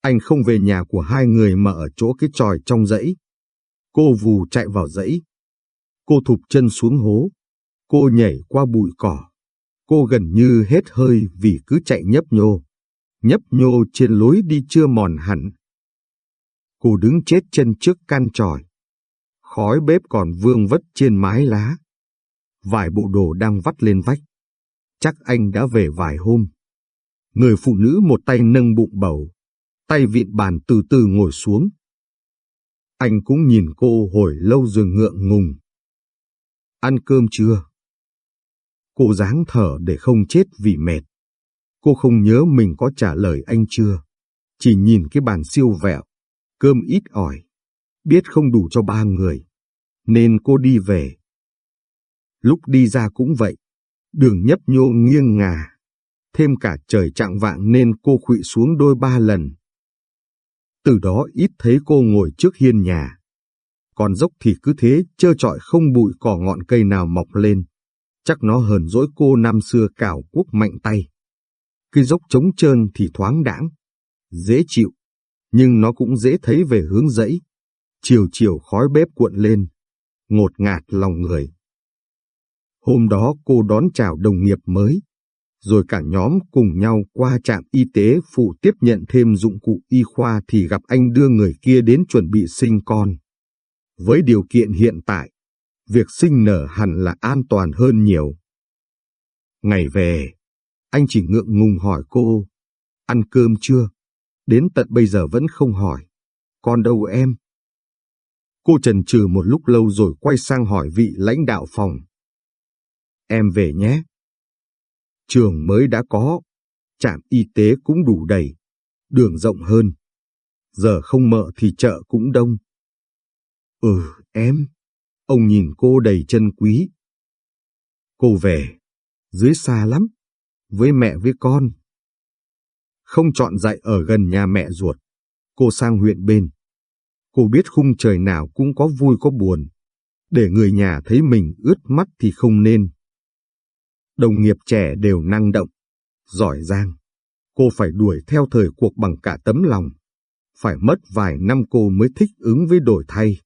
Speaker 1: Anh không về nhà của hai người mà ở chỗ cái tròi trong dãy. Cô vù chạy vào dãy. Cô thụp chân xuống hố. Cô nhảy qua bụi cỏ. Cô gần như hết hơi vì cứ chạy nhấp nhô, nhấp nhô trên lối đi chưa mòn hẳn. Cô đứng chết chân trước can tròi. Khói bếp còn vương vất trên mái lá. Vài bộ đồ đang vắt lên vách. Chắc anh đã về vài hôm. Người phụ nữ một tay nâng bụng bầu, tay vịn bàn từ từ ngồi xuống. Anh cũng nhìn cô hồi lâu rồi ngượng ngùng. Ăn cơm chưa? Cô dáng thở để không chết vì mệt. Cô không nhớ mình có trả lời anh chưa. Chỉ nhìn cái bàn siêu vẹo, cơm ít ỏi, biết không đủ cho ba người. Nên cô đi về. Lúc đi ra cũng vậy, đường nhấp nhô nghiêng ngà. Thêm cả trời trạng vạng nên cô khụy xuống đôi ba lần. Từ đó ít thấy cô ngồi trước hiên nhà. Còn dốc thì cứ thế trơ trọi không bụi cỏ ngọn cây nào mọc lên chắc nó hờn dỗi cô năm xưa cào quốc mạnh tay. Cái dốc trống trơn thì thoáng đãng, dễ chịu, nhưng nó cũng dễ thấy về hướng dãy. Chiều chiều khói bếp cuộn lên, ngột ngạt lòng người. Hôm đó cô đón chào đồng nghiệp mới, rồi cả nhóm cùng nhau qua trạm y tế phụ tiếp nhận thêm dụng cụ y khoa thì gặp anh đưa người kia đến chuẩn bị sinh con. Với điều kiện hiện tại, việc sinh nở hẳn là an toàn hơn nhiều. Ngày về, anh chỉ ngượng ngùng hỏi cô, ăn cơm chưa? Đến tận bây giờ vẫn không hỏi. Con đâu em? Cô trần trừ một lúc lâu rồi quay sang hỏi vị lãnh đạo phòng. Em về nhé. Trường mới đã có, trạm y tế cũng đủ đầy, đường rộng hơn. Giờ không mở thì chợ cũng đông. Ừ, em. Ông nhìn cô đầy chân quý. Cô về, dưới xa lắm, với mẹ với con. Không chọn dạy ở gần nhà mẹ ruột, cô sang huyện bên. Cô biết khung trời nào cũng có vui có buồn, để người nhà thấy mình ướt mắt thì không nên. Đồng nghiệp trẻ đều năng động, giỏi giang. Cô phải đuổi theo thời cuộc bằng cả tấm lòng. Phải mất vài năm cô mới thích ứng với đổi thay,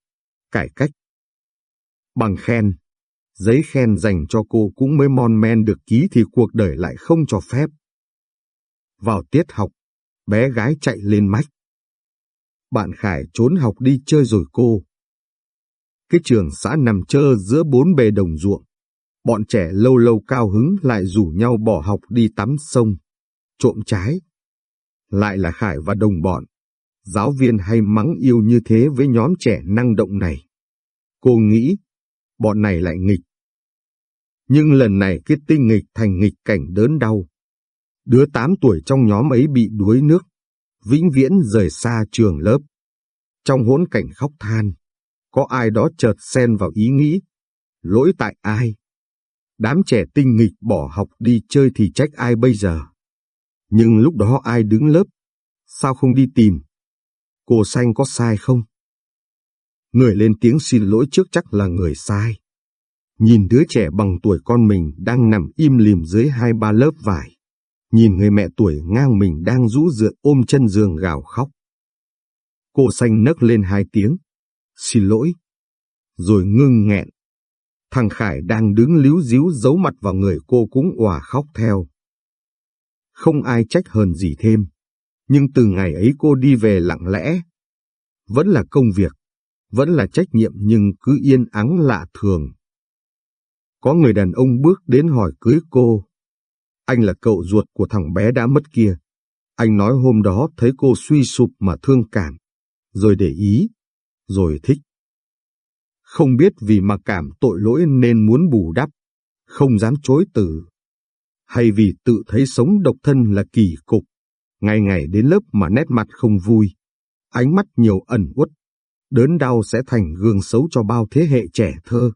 Speaker 1: cải cách. Bằng khen, giấy khen dành cho cô cũng mới mon men được ký thì cuộc đời lại không cho phép. Vào tiết học, bé gái chạy lên mách. Bạn Khải trốn học đi chơi rồi cô. Cái trường xã nằm trơ giữa bốn bề đồng ruộng. Bọn trẻ lâu lâu cao hứng lại rủ nhau bỏ học đi tắm sông, trộm trái. Lại là Khải và đồng bọn. Giáo viên hay mắng yêu như thế với nhóm trẻ năng động này. Cô nghĩ, bọn này lại nghịch. Nhưng lần này cái tinh nghịch thành nghịch cảnh đớn đau. Đứa 8 tuổi trong nhóm ấy bị đuối nước, vĩnh viễn rời xa trường lớp. Trong hỗn cảnh khóc than, có ai đó chợt xen vào ý nghĩ, lỗi tại ai? Đám trẻ tinh nghịch bỏ học đi chơi thì trách ai bây giờ? Nhưng lúc đó ai đứng lớp? Sao không đi tìm? Cô xanh có sai không? Người lên tiếng xin lỗi trước chắc là người sai. Nhìn đứa trẻ bằng tuổi con mình đang nằm im lìm dưới hai ba lớp vải. Nhìn người mẹ tuổi ngang mình đang rũ rượi ôm chân giường gào khóc. Cô xanh nấc lên hai tiếng. Xin lỗi. Rồi ngưng nghẹn. Thằng Khải đang đứng líu díu giấu mặt vào người cô cũng òa khóc theo. Không ai trách hơn gì thêm. Nhưng từ ngày ấy cô đi về lặng lẽ. Vẫn là công việc, vẫn là trách nhiệm nhưng cứ yên ắng lạ thường. Có người đàn ông bước đến hỏi cưới cô. Anh là cậu ruột của thằng bé đã mất kia. Anh nói hôm đó thấy cô suy sụp mà thương cảm, rồi để ý, rồi thích. Không biết vì mặc cảm tội lỗi nên muốn bù đắp, không dám chối từ. Hay vì tự thấy sống độc thân là kỳ cục, ngày ngày đến lớp mà nét mặt không vui, ánh mắt nhiều ẩn uất, đớn đau sẽ thành gương xấu cho bao thế hệ trẻ thơ.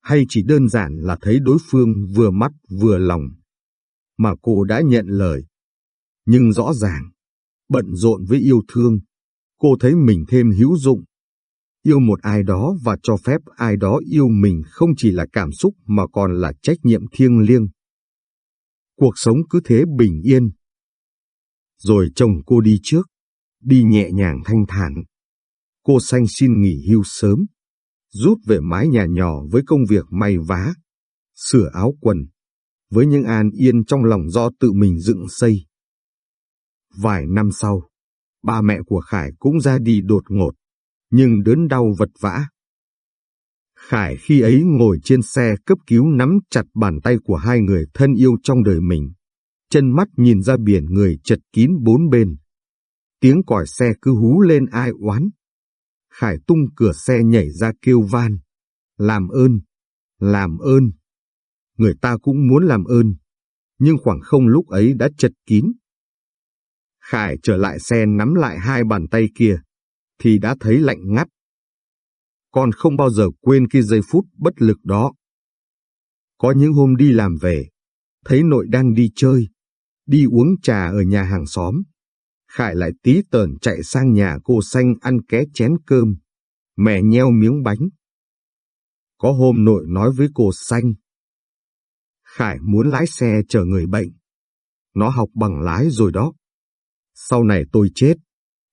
Speaker 1: Hay chỉ đơn giản là thấy đối phương vừa mắt vừa lòng, mà cô đã nhận lời. Nhưng rõ ràng, bận rộn với yêu thương, cô thấy mình thêm hữu dụng. Yêu một ai đó và cho phép ai đó yêu mình không chỉ là cảm xúc mà còn là trách nhiệm thiêng liêng. Cuộc sống cứ thế bình yên. Rồi chồng cô đi trước, đi nhẹ nhàng thanh thản. Cô xanh xin nghỉ hưu sớm, rút về mái nhà nhỏ với công việc may vá, sửa áo quần, với những an yên trong lòng do tự mình dựng xây. Vài năm sau, ba mẹ của Khải cũng ra đi đột ngột, nhưng đớn đau vật vã. Khải khi ấy ngồi trên xe cấp cứu nắm chặt bàn tay của hai người thân yêu trong đời mình, chân mắt nhìn ra biển người chật kín bốn bên. Tiếng còi xe cứ hú lên ai oán. Khải tung cửa xe nhảy ra kêu van. Làm ơn, làm ơn. Người ta cũng muốn làm ơn, nhưng khoảng không lúc ấy đã chật kín. Khải trở lại xe nắm lại hai bàn tay kia, thì đã thấy lạnh ngắt. Con không bao giờ quên cái giây phút bất lực đó. Có những hôm đi làm về, thấy nội đang đi chơi, đi uống trà ở nhà hàng xóm. Khải lại tí tờn chạy sang nhà cô xanh ăn ké chén cơm, mẹ nheo miếng bánh. Có hôm nội nói với cô xanh. Khải muốn lái xe chở người bệnh. Nó học bằng lái rồi đó. Sau này tôi chết,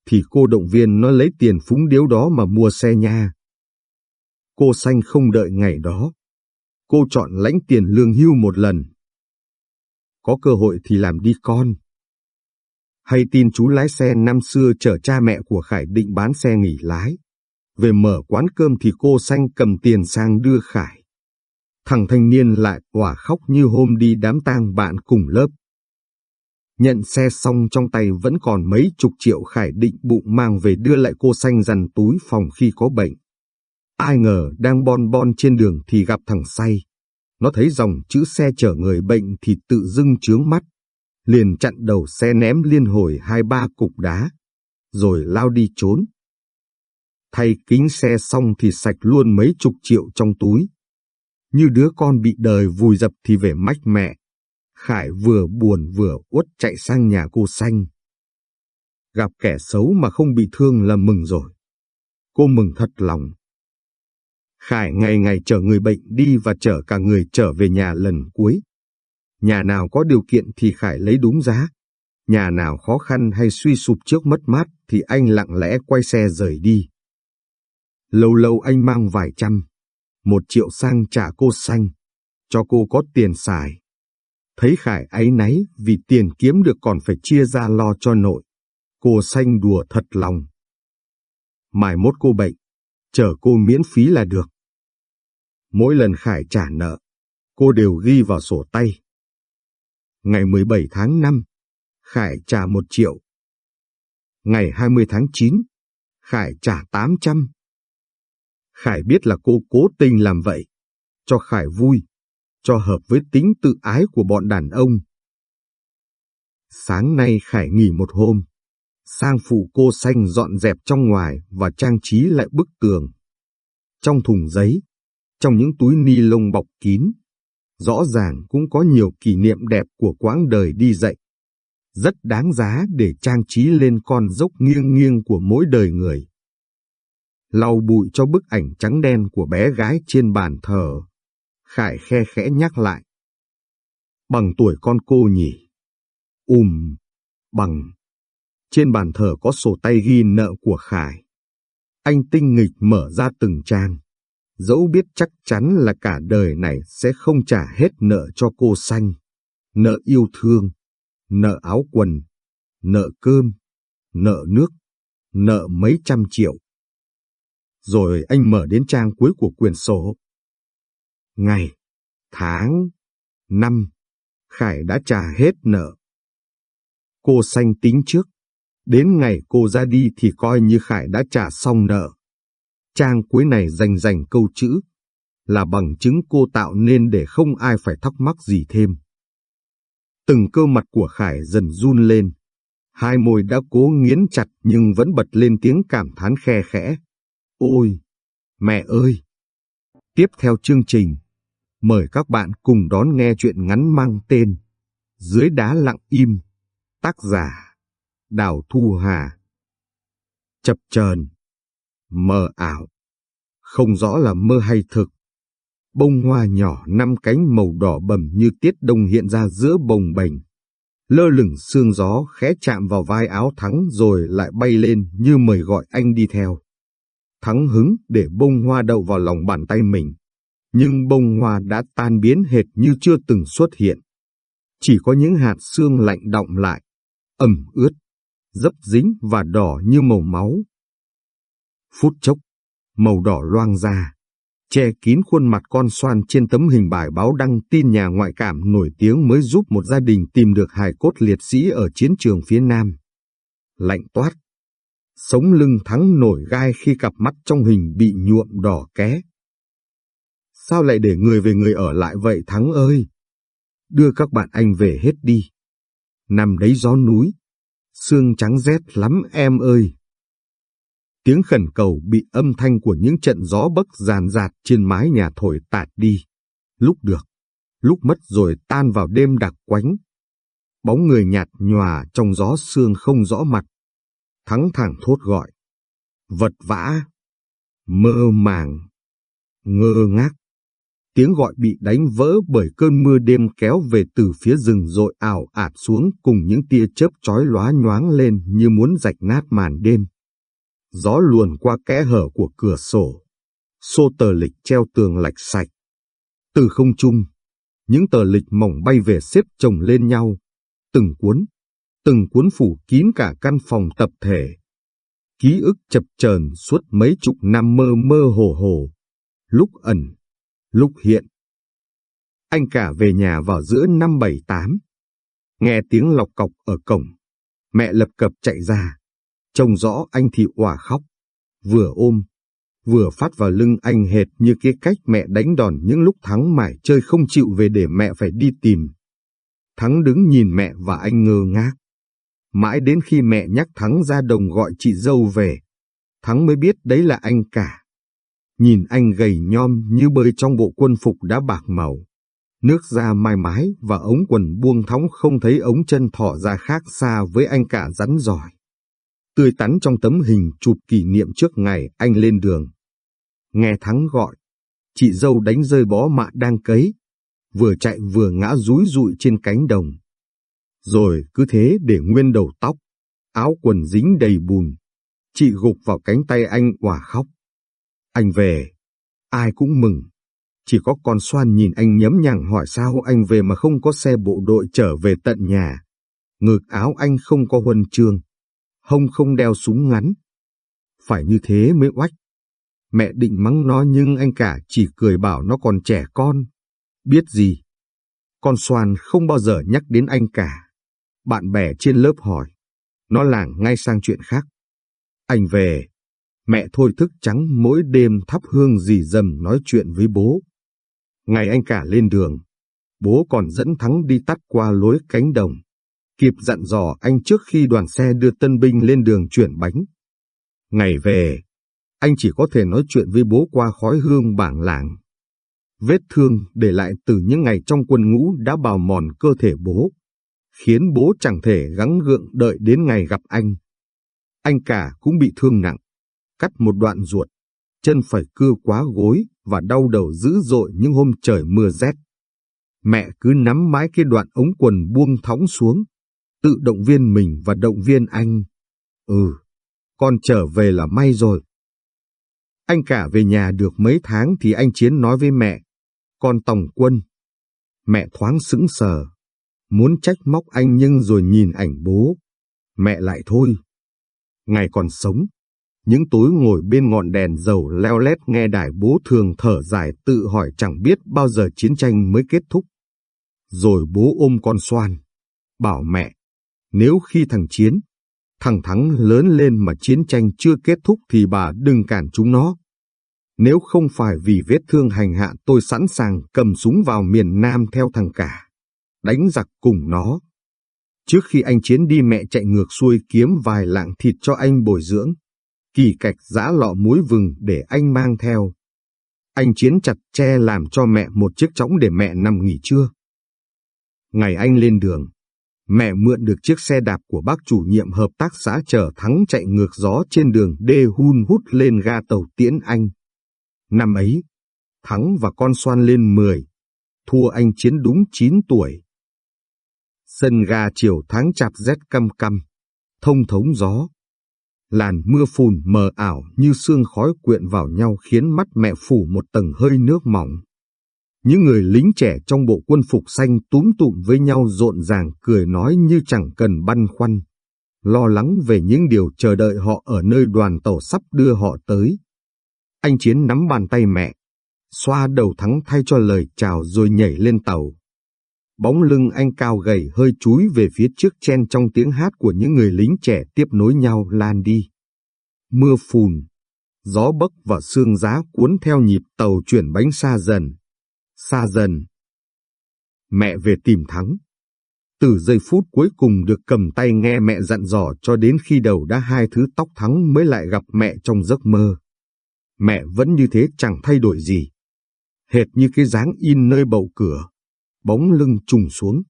Speaker 1: thì cô động viên nó lấy tiền phúng điếu đó mà mua xe nha. Cô xanh không đợi ngày đó. Cô chọn lãnh tiền lương hưu một lần. Có cơ hội thì làm đi con. Hay tin chú lái xe năm xưa chở cha mẹ của Khải định bán xe nghỉ lái. Về mở quán cơm thì cô xanh cầm tiền sang đưa Khải. Thằng thanh niên lại quả khóc như hôm đi đám tang bạn cùng lớp. Nhận xe xong trong tay vẫn còn mấy chục triệu Khải định bụng mang về đưa lại cô xanh dằn túi phòng khi có bệnh. Ai ngờ đang bon bon trên đường thì gặp thằng say. Nó thấy dòng chữ xe chở người bệnh thì tự dưng chướng mắt. Liền chặn đầu xe ném liên hồi hai ba cục đá. Rồi lao đi trốn. Thay kính xe xong thì sạch luôn mấy chục triệu trong túi. Như đứa con bị đời vùi dập thì về mách mẹ. Khải vừa buồn vừa uất chạy sang nhà cô xanh. Gặp kẻ xấu mà không bị thương là mừng rồi. Cô mừng thật lòng. Khải ngày ngày chở người bệnh đi và chở cả người trở về nhà lần cuối. Nhà nào có điều kiện thì Khải lấy đúng giá. Nhà nào khó khăn hay suy sụp trước mất mát thì anh lặng lẽ quay xe rời đi. Lâu lâu anh mang vài trăm, một triệu sang trả cô xanh, cho cô có tiền xài. Thấy Khải áy náy vì tiền kiếm được còn phải chia ra lo cho nội. Cô xanh đùa thật lòng. Mai mốt cô bệnh, chờ cô miễn phí là được. Mỗi lần Khải trả nợ, cô đều ghi vào sổ tay. Ngày 17 tháng 5, Khải trả 1 triệu. Ngày 20 tháng 9, Khải trả 800. Khải biết là cô cố tình làm vậy, cho Khải vui, cho hợp với tính tự ái của bọn đàn ông. Sáng nay Khải nghỉ một hôm, sang phụ cô xanh dọn dẹp trong ngoài và trang trí lại bức tường. Trong thùng giấy, trong những túi ni lông bọc kín, rõ ràng cũng có nhiều kỷ niệm đẹp của quãng đời đi dạy. Rất đáng giá để trang trí lên con dốc nghiêng nghiêng của mỗi đời người. Lau bụi cho bức ảnh trắng đen của bé gái trên bàn thờ. Khải khe khẽ nhắc lại. Bằng tuổi con cô nhỉ? Ùm, bằng. Trên bàn thờ có sổ tay ghi nợ của Khải. Anh tinh nghịch mở ra từng trang dẫu biết chắc chắn là cả đời này sẽ không trả hết nợ cho cô xanh, nợ yêu thương, nợ áo quần, nợ cơm, nợ nước, nợ mấy trăm triệu. Rồi anh mở đến trang cuối của quyển sổ. Ngày, tháng, năm, Khải đã trả hết nợ. Cô xanh tính trước, đến ngày cô ra đi thì coi như Khải đã trả xong nợ. Trang cuối này dành dành câu chữ, là bằng chứng cô tạo nên để không ai phải thắc mắc gì thêm. Từng cơ mặt của Khải dần run lên. Hai môi đã cố nghiến chặt nhưng vẫn bật lên tiếng cảm thán khe khẽ. Ôi, mẹ ơi! Tiếp theo chương trình, mời các bạn cùng đón nghe chuyện ngắn mang tên Dưới đá lặng im, tác giả Đào Thu Hà. Chập chờn mờ ảo. Không rõ là mơ hay thực. Bông hoa nhỏ năm cánh màu đỏ bầm như tiết đông hiện ra giữa bồng bềnh. Lơ lửng sương gió khẽ chạm vào vai áo Thắng rồi lại bay lên như mời gọi anh đi theo. Thắng hứng để bông hoa đậu vào lòng bàn tay mình. Nhưng bông hoa đã tan biến hệt như chưa từng xuất hiện. Chỉ có những hạt sương lạnh động lại, ẩm ướt, dấp dính và đỏ như màu máu Phút chốc, màu đỏ loang ra, che kín khuôn mặt con xoan trên tấm hình bài báo đăng tin nhà ngoại cảm nổi tiếng mới giúp một gia đình tìm được hài cốt liệt sĩ ở chiến trường phía Nam. Lạnh toát. Sống lưng thắng nổi gai khi cặp mắt trong hình bị nhuộm đỏ ké. Sao lại để người về người ở lại vậy Thắng ơi? Đưa các bạn anh về hết đi. Nằm đấy gió núi. Sương trắng rét lắm em ơi. Tiếng khẩn cầu bị âm thanh của những trận gió bấc giàn giạt trên mái nhà thổi tạt đi. Lúc được, lúc mất rồi tan vào đêm đặc quánh. Bóng người nhạt nhòa trong gió sương không rõ mặt. Thắng thẳng thốt gọi. Vật vã, mơ màng, ngơ ngác. Tiếng gọi bị đánh vỡ bởi cơn mưa đêm kéo về từ phía rừng rồi ảo ạt xuống cùng những tia chớp chói lóa nhoáng lên như muốn rạch nát màn đêm gió luồn qua kẽ hở của cửa sổ, xô tờ lịch treo tường lạch sạch. Từ không trung, những tờ lịch mỏng bay về xếp chồng lên nhau, từng cuốn, từng cuốn phủ kín cả căn phòng tập thể. Ký ức chập chờn suốt mấy chục năm mơ mơ hồ hồ, lúc ẩn, lúc hiện. Anh cả về nhà vào giữa năm bảy tám, nghe tiếng lọc cọc ở cổng, mẹ lập cập chạy ra Trông rõ anh thì òa khóc, vừa ôm, vừa phát vào lưng anh hệt như cái cách mẹ đánh đòn những lúc Thắng mải chơi không chịu về để mẹ phải đi tìm. Thắng đứng nhìn mẹ và anh ngơ ngác. Mãi đến khi mẹ nhắc Thắng ra đồng gọi chị dâu về, Thắng mới biết đấy là anh cả. Nhìn anh gầy nhom như bơi trong bộ quân phục đã bạc màu. Nước da mai mái và ống quần buông thóng không thấy ống chân thỏ ra khác xa với anh cả rắn giỏi. Tươi tắn trong tấm hình chụp kỷ niệm trước ngày anh lên đường. Nghe Thắng gọi, chị dâu đánh rơi bó mạ đang cấy, vừa chạy vừa ngã rúi rụi trên cánh đồng. Rồi cứ thế để nguyên đầu tóc, áo quần dính đầy bùn. Chị gục vào cánh tay anh quả khóc. Anh về, ai cũng mừng. Chỉ có con xoan nhìn anh nhấm nhằng hỏi sao anh về mà không có xe bộ đội trở về tận nhà. Ngực áo anh không có huân chương, hông không đeo súng ngắn. Phải như thế mới oách. Mẹ định mắng nó nhưng anh cả chỉ cười bảo nó còn trẻ con. Biết gì? Con xoan không bao giờ nhắc đến anh cả. Bạn bè trên lớp hỏi. Nó lảng ngay sang chuyện khác. Anh về. Mẹ thôi thức trắng mỗi đêm thắp hương dì dầm nói chuyện với bố. Ngày anh cả lên đường, bố còn dẫn Thắng đi tắt qua lối cánh đồng. Kịp dặn dò anh trước khi đoàn xe đưa tân binh lên đường chuyển bánh. Ngày về, anh chỉ có thể nói chuyện với bố qua khói hương bảng làng. Vết thương để lại từ những ngày trong quân ngũ đã bào mòn cơ thể bố, khiến bố chẳng thể gắng gượng đợi đến ngày gặp anh. Anh cả cũng bị thương nặng, cắt một đoạn ruột, chân phải cưa quá gối và đau đầu dữ dội những hôm trời mưa rét. Mẹ cứ nắm mãi cái đoạn ống quần buông thõng xuống, tự động viên mình và động viên anh. Ừ, con trở về là may rồi. Anh cả về nhà được mấy tháng thì anh Chiến nói với mẹ, con tòng quân. Mẹ thoáng sững sờ, muốn trách móc anh nhưng rồi nhìn ảnh bố. Mẹ lại thôi. Ngày còn sống, những tối ngồi bên ngọn đèn dầu leo lét nghe đài bố thường thở dài tự hỏi chẳng biết bao giờ chiến tranh mới kết thúc. Rồi bố ôm con xoan, bảo mẹ, nếu khi thằng Chiến, thằng Thắng lớn lên mà chiến tranh chưa kết thúc thì bà đừng cản chúng nó. Nếu không phải vì vết thương hành hạ tôi sẵn sàng cầm súng vào miền Nam theo thằng cả, đánh giặc cùng nó. Trước khi anh Chiến đi mẹ chạy ngược xuôi kiếm vài lạng thịt cho anh bồi dưỡng, kỳ cạch giã lọ muối vừng để anh mang theo. Anh Chiến chặt che làm cho mẹ một chiếc chõng để mẹ nằm nghỉ trưa. Ngày anh lên đường, mẹ mượn được chiếc xe đạp của bác chủ nhiệm hợp tác xã chở thắng chạy ngược gió trên đường đê hun hút lên ga tàu tiễn anh. Năm ấy, Thắng và con xoan lên 10, thua anh Chiến đúng 9 tuổi. Sân ga chiều tháng chạp rét căm căm, thông thống gió. Làn mưa phùn mờ ảo như sương khói quyện vào nhau khiến mắt mẹ phủ một tầng hơi nước mỏng. Những người lính trẻ trong bộ quân phục xanh túm tụm với nhau rộn ràng cười nói như chẳng cần băn khoăn, lo lắng về những điều chờ đợi họ ở nơi đoàn tàu sắp đưa họ tới. Anh Chiến nắm bàn tay mẹ, xoa đầu thắng thay cho lời chào rồi nhảy lên tàu. Bóng lưng anh cao gầy hơi chúi về phía trước chen trong tiếng hát của những người lính trẻ tiếp nối nhau lan đi. Mưa phùn, gió bấc và sương giá cuốn theo nhịp tàu chuyển bánh xa dần, xa dần. Mẹ về tìm Thắng. Từ giây phút cuối cùng được cầm tay nghe mẹ dặn dò cho đến khi đầu đã hai thứ tóc Thắng mới lại gặp mẹ trong giấc mơ. Mẹ vẫn như thế chẳng thay đổi gì. Hệt như cái dáng in nơi bầu cửa, bóng lưng trùng xuống,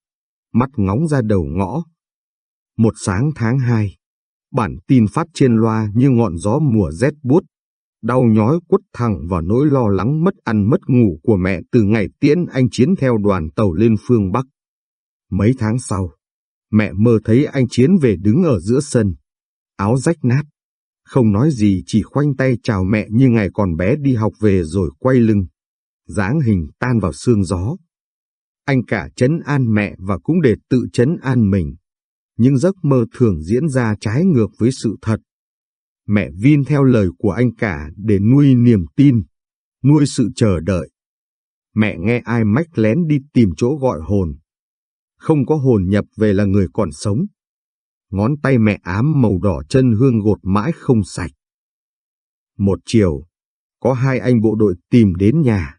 Speaker 1: mắt ngóng ra đầu ngõ. Một sáng tháng hai, bản tin phát trên loa như ngọn gió mùa rét buốt, đau nhói quất thẳng vào nỗi lo lắng mất ăn mất ngủ của mẹ từ ngày tiễn anh Chiến theo đoàn tàu lên phương Bắc. Mấy tháng sau, mẹ mơ thấy anh Chiến về đứng ở giữa sân, áo rách nát, không nói gì chỉ khoanh tay chào mẹ như ngày còn bé đi học về rồi quay lưng. dáng hình tan vào sương gió. Anh cả chấn an mẹ và cũng để tự chấn an mình. Nhưng giấc mơ thường diễn ra trái ngược với sự thật. Mẹ vin theo lời của anh cả để nuôi niềm tin, nuôi sự chờ đợi. Mẹ nghe ai mách lén đi tìm chỗ gọi hồn. Không có hồn nhập về là người còn sống ngón tay mẹ ám màu đỏ chân hương gột mãi không sạch. Một chiều, có hai anh bộ đội tìm đến nhà.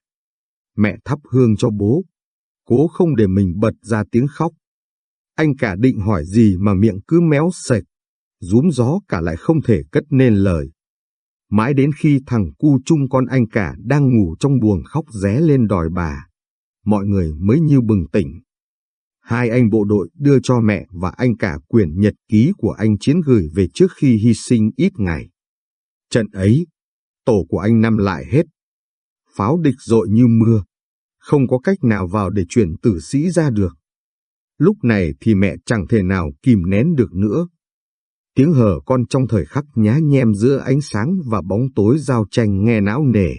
Speaker 1: Mẹ thắp hương cho bố, cố không để mình bật ra tiếng khóc. Anh cả định hỏi gì mà miệng cứ méo sệch, rúm gió cả lại không thể cất nên lời. Mãi đến khi thằng cu chung con anh cả đang ngủ trong buồng khóc ré lên đòi bà, mọi người mới như bừng tỉnh. Hai anh bộ đội đưa cho mẹ và anh cả quyển nhật ký của anh chiến gửi về trước khi hy sinh ít ngày. Trận ấy, tổ của anh năm lại hết. Pháo địch rội như mưa, không có cách nào vào để chuyển tử sĩ ra được. Lúc này thì mẹ chẳng thể nào kìm nén được nữa. Tiếng hở con trong thời khắc nhá nhem giữa ánh sáng và bóng tối giao tranh nghe não nề,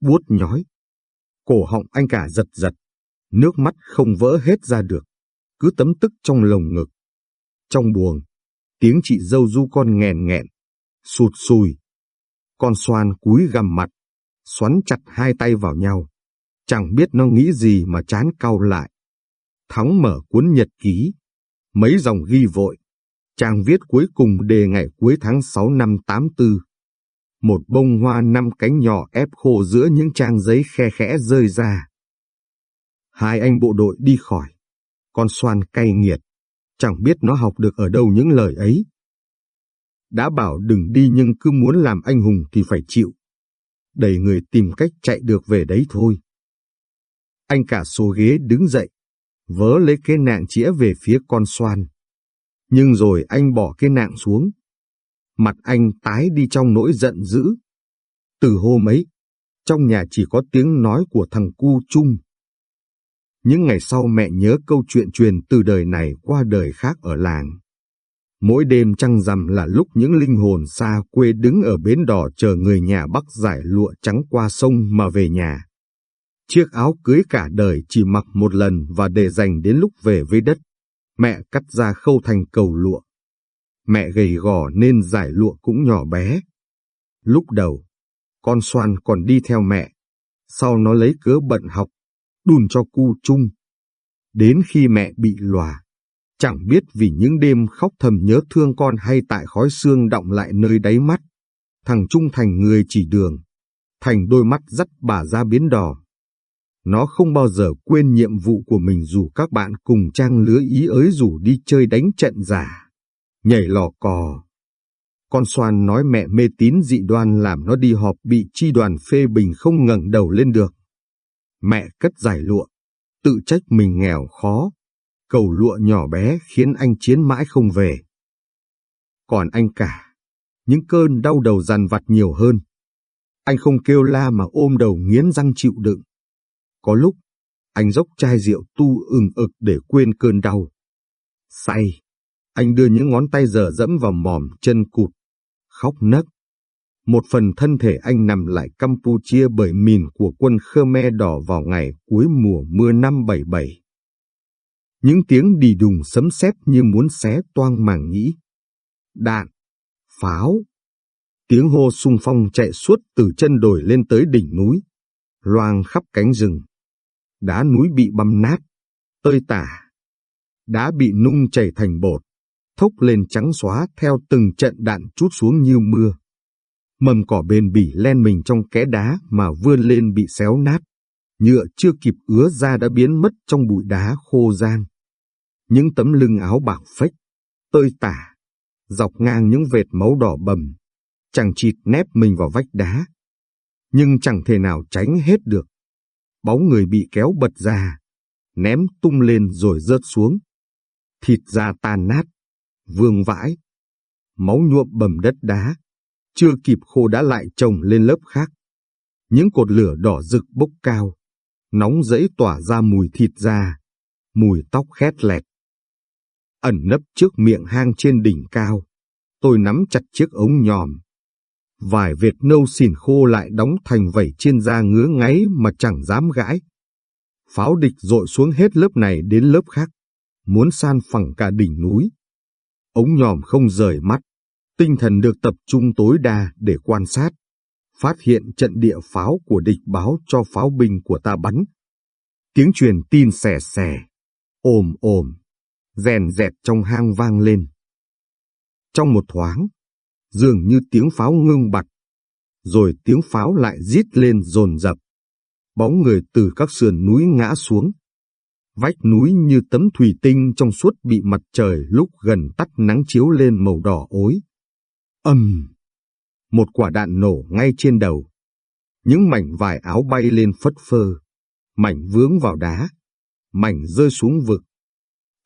Speaker 1: buốt nhói. Cổ họng anh cả giật giật, nước mắt không vỡ hết ra được, cứ tấm tức trong lồng ngực. Trong buồng, tiếng chị dâu du con nghèn nghẹn, sụt sùi. Con xoan cúi gằm mặt, xoắn chặt hai tay vào nhau. Chẳng biết nó nghĩ gì mà chán cau lại. Thắng mở cuốn nhật ký, mấy dòng ghi vội. Trang viết cuối cùng đề ngày cuối tháng 6 năm 84. Một bông hoa năm cánh nhỏ ép khô giữa những trang giấy khe khẽ rơi ra. Hai anh bộ đội đi khỏi. Con xoan cay nghiệt. Chẳng biết nó học được ở đâu những lời ấy. Đã bảo đừng đi nhưng cứ muốn làm anh hùng thì phải chịu. Đầy người tìm cách chạy được về đấy thôi. Anh cả số ghế đứng dậy, vớ lấy cái nạn chĩa về phía con xoan. Nhưng rồi anh bỏ cái nạng xuống. Mặt anh tái đi trong nỗi giận dữ. Từ hôm ấy, trong nhà chỉ có tiếng nói của thằng cu chung. Những ngày sau mẹ nhớ câu chuyện truyền từ đời này qua đời khác ở làng. Mỗi đêm trăng rằm là lúc những linh hồn xa quê đứng ở bến đò chờ người nhà bắc giải lụa trắng qua sông mà về nhà. Chiếc áo cưới cả đời chỉ mặc một lần và để dành đến lúc về với đất. Mẹ cắt ra khâu thành cầu lụa. Mẹ gầy gò nên giải lụa cũng nhỏ bé. Lúc đầu, con xoan còn đi theo mẹ. Sau nó lấy cớ bận học, đùn cho cu chung. Đến khi mẹ bị lòa, chẳng biết vì những đêm khóc thầm nhớ thương con hay tại khói xương động lại nơi đáy mắt. Thằng Trung thành người chỉ đường, thành đôi mắt dắt bà ra biến đò. Nó không bao giờ quên nhiệm vụ của mình dù các bạn cùng trang lứa ý ới rủ đi chơi đánh trận giả, nhảy lò cò. Con xoan nói mẹ mê tín dị đoan làm nó đi họp bị chi đoàn phê bình không ngẩng đầu lên được. Mẹ cất giải lụa, tự trách mình nghèo khó. Cầu lụa nhỏ bé khiến anh chiến mãi không về. Còn anh cả, những cơn đau đầu dằn vặt nhiều hơn. Anh không kêu la mà ôm đầu nghiến răng chịu đựng. Có lúc, anh dốc chai rượu tu ừng ực để quên cơn đau. Say, anh đưa những ngón tay dở dẫm vào mỏm chân cụt, khóc nấc. Một phần thân thể anh nằm lại Campuchia bởi mìn của quân Khmer đỏ vào ngày cuối mùa mưa năm 77. Những tiếng đi đùng sấm sét như muốn xé toang màng nhĩ. Đạn, pháo, tiếng hô sung phong chạy suốt từ chân đồi lên tới đỉnh núi, loang khắp cánh rừng đá núi bị băm nát, tơi tả. Đá bị nung chảy thành bột, thốc lên trắng xóa theo từng trận đạn chút xuống như mưa. Mầm cỏ bền bỉ len mình trong kẽ đá mà vươn lên bị xéo nát. Nhựa chưa kịp ứa ra đã biến mất trong bụi đá khô gian. Những tấm lưng áo bạc phách, tơi tả, dọc ngang những vệt máu đỏ bầm, chẳng chịt nép mình vào vách đá. Nhưng chẳng thể nào tránh hết được bóng người bị kéo bật ra, ném tung lên rồi rớt xuống. Thịt da tan nát, vương vãi, máu nhuộm bầm đất đá, chưa kịp khô đã lại trồng lên lớp khác. Những cột lửa đỏ rực bốc cao, nóng dẫy tỏa ra mùi thịt da, mùi tóc khét lẹt. Ẩn nấp trước miệng hang trên đỉnh cao, tôi nắm chặt chiếc ống nhòm, vài vệt nâu xỉn khô lại đóng thành vảy trên da ngứa ngáy mà chẳng dám gãi. Pháo địch dội xuống hết lớp này đến lớp khác, muốn san phẳng cả đỉnh núi. Ống nhòm không rời mắt, tinh thần được tập trung tối đa để quan sát, phát hiện trận địa pháo của địch báo cho pháo binh của ta bắn. Tiếng truyền tin xè xè, ồm ồm, rèn rẹt trong hang vang lên. Trong một thoáng, dường như tiếng pháo ngưng bặt, rồi tiếng pháo lại rít lên rồn rập, Bóng người từ các sườn núi ngã xuống. Vách núi như tấm thủy tinh trong suốt bị mặt trời lúc gần tắt nắng chiếu lên màu đỏ ối. Âm! Một quả đạn nổ ngay trên đầu. Những mảnh vải áo bay lên phất phơ. Mảnh vướng vào đá. Mảnh rơi xuống vực.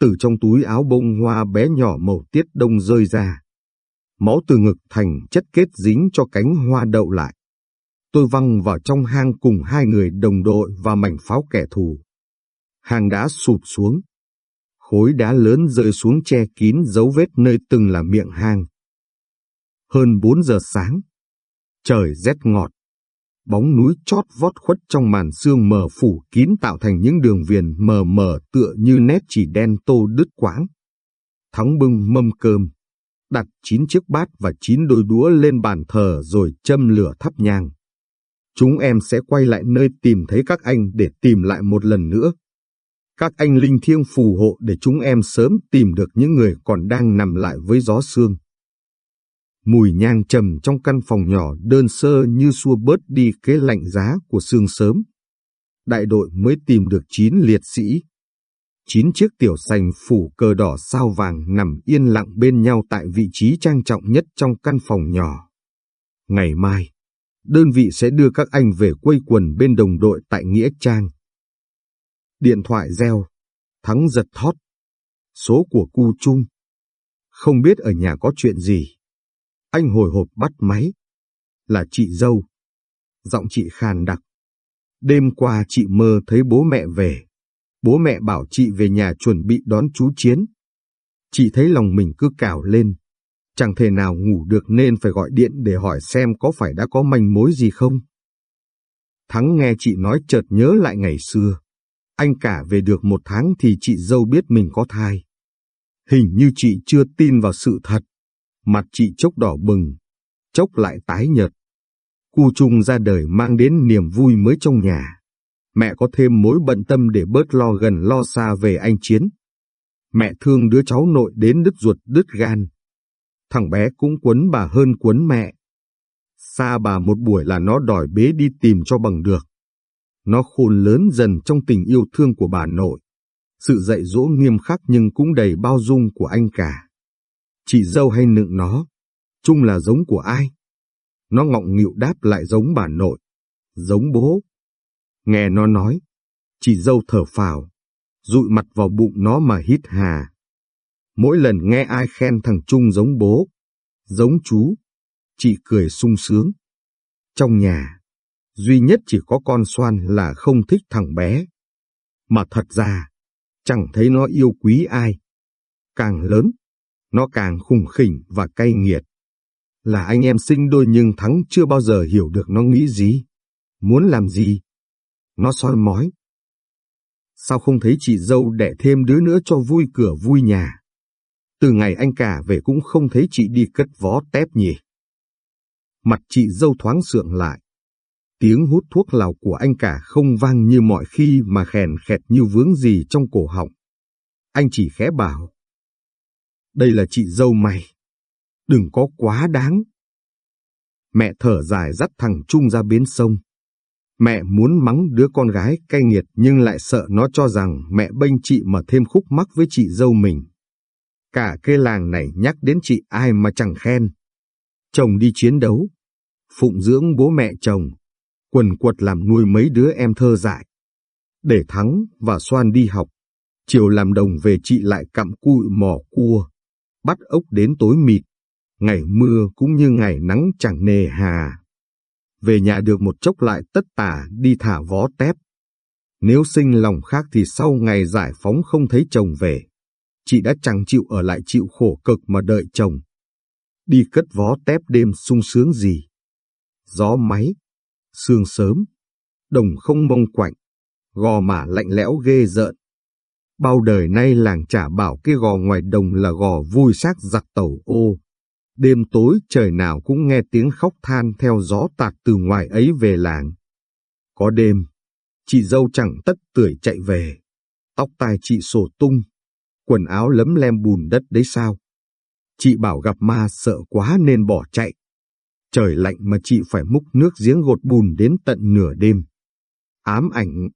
Speaker 1: Từ trong túi áo bông hoa bé nhỏ màu tiết đông rơi ra. Máu từ ngực thành chất kết dính cho cánh hoa đậu lại. Tôi văng vào trong hang cùng hai người đồng đội và mảnh pháo kẻ thù. Hang đã sụp xuống. Khối đá lớn rơi xuống che kín dấu vết nơi từng là miệng hang. Hơn 4 giờ sáng. Trời rét ngọt. Bóng núi chót vót khuất trong màn sương mờ phủ kín tạo thành những đường viền mờ mờ tựa như nét chỉ đen tô đứt quãng. Thắng bưng mâm cơm, đặt chín chiếc bát và chín đôi đũa lên bàn thờ rồi châm lửa thắp nhang. Chúng em sẽ quay lại nơi tìm thấy các anh để tìm lại một lần nữa. Các anh linh thiêng phù hộ để chúng em sớm tìm được những người còn đang nằm lại với gió sương. Mùi nhang trầm trong căn phòng nhỏ đơn sơ như xua bớt đi cái lạnh giá của sương sớm. Đại đội mới tìm được chín liệt sĩ. Chín chiếc tiểu sành phủ cờ đỏ sao vàng nằm yên lặng bên nhau tại vị trí trang trọng nhất trong căn phòng nhỏ. Ngày mai, đơn vị sẽ đưa các anh về quây quần bên đồng đội tại Nghĩa Trang. Điện thoại reo, thắng giật thót. Số của cu Trung. Không biết ở nhà có chuyện gì. Anh hồi hộp bắt máy. Là chị dâu. Giọng chị khàn đặc. Đêm qua chị mơ thấy bố mẹ về. Bố mẹ bảo chị về nhà chuẩn bị đón chú Chiến. Chị thấy lòng mình cứ cào lên. Chẳng thể nào ngủ được nên phải gọi điện để hỏi xem có phải đã có manh mối gì không. Thắng nghe chị nói chợt nhớ lại ngày xưa. Anh cả về được một tháng thì chị dâu biết mình có thai. Hình như chị chưa tin vào sự thật. Mặt chị chốc đỏ bừng, chốc lại tái nhợt. Cu Trung ra đời mang đến niềm vui mới trong nhà. Mẹ có thêm mối bận tâm để bớt lo gần lo xa về anh Chiến. Mẹ thương đứa cháu nội đến đứt ruột đứt gan. Thằng bé cũng quấn bà hơn quấn mẹ. Xa bà một buổi là nó đòi bế đi tìm cho bằng được. Nó khôn lớn dần trong tình yêu thương của bà nội. Sự dạy dỗ nghiêm khắc nhưng cũng đầy bao dung của anh cả. Chị dâu hay nựng nó, chung là giống của ai? Nó ngọng nghịu đáp lại giống bà nội, giống bố. Nghe nó nói, chị dâu thở phào, dụi mặt vào bụng nó mà hít hà. Mỗi lần nghe ai khen thằng Trung giống bố, giống chú, chị cười sung sướng. Trong nhà, duy nhất chỉ có con Soan là không thích thằng bé. Mà thật ra, chẳng thấy nó yêu quý ai. Càng lớn, nó càng khủng khỉnh và cay nghiệt. Là anh em sinh đôi nhưng Thắng chưa bao giờ hiểu được nó nghĩ gì, muốn làm gì. Nó soi mói. Sao không thấy chị dâu đẻ thêm đứa nữa cho vui cửa vui nhà? Từ ngày anh cả về cũng không thấy chị đi cất vó tép nhỉ. Mặt chị dâu thoáng sượng lại. Tiếng hút thuốc lào của anh cả không vang như mọi khi mà khèn khẹt như vướng gì trong cổ họng. Anh chỉ khẽ bảo đây là chị dâu mày. Đừng có quá đáng. Mẹ thở dài dắt thằng Trung ra bến sông. Mẹ muốn mắng đứa con gái cay nghiệt nhưng lại sợ nó cho rằng mẹ bênh chị mà thêm khúc mắc với chị dâu mình. Cả cái làng này nhắc đến chị ai mà chẳng khen. Chồng đi chiến đấu, phụng dưỡng bố mẹ chồng, quần quật làm nuôi mấy đứa em thơ dại. Để Thắng và Xoan đi học, chiều làm đồng về chị lại cặm cụi mò cua bắt ốc đến tối mịt, ngày mưa cũng như ngày nắng chẳng nề hà. Về nhà được một chốc lại tất tả đi thả vó tép. Nếu sinh lòng khác thì sau ngày giải phóng không thấy chồng về, chị đã chẳng chịu ở lại chịu khổ cực mà đợi chồng. Đi cất vó tép đêm sung sướng gì. Gió máy, sương sớm, đồng không mông quạnh, gò mả lạnh lẽo ghê rợn. Bao đời nay làng chả bảo cái gò ngoài đồng là gò vui xác giặc tàu ô. Đêm tối trời nào cũng nghe tiếng khóc than theo gió tạt từ ngoài ấy về làng. Có đêm, chị dâu chẳng tất tưởi chạy về. Tóc tai chị sổ tung, quần áo lấm lem bùn đất đấy sao. Chị bảo gặp ma sợ quá nên bỏ chạy. Trời lạnh mà chị phải múc nước giếng gột bùn đến tận nửa đêm. Ám ảnh,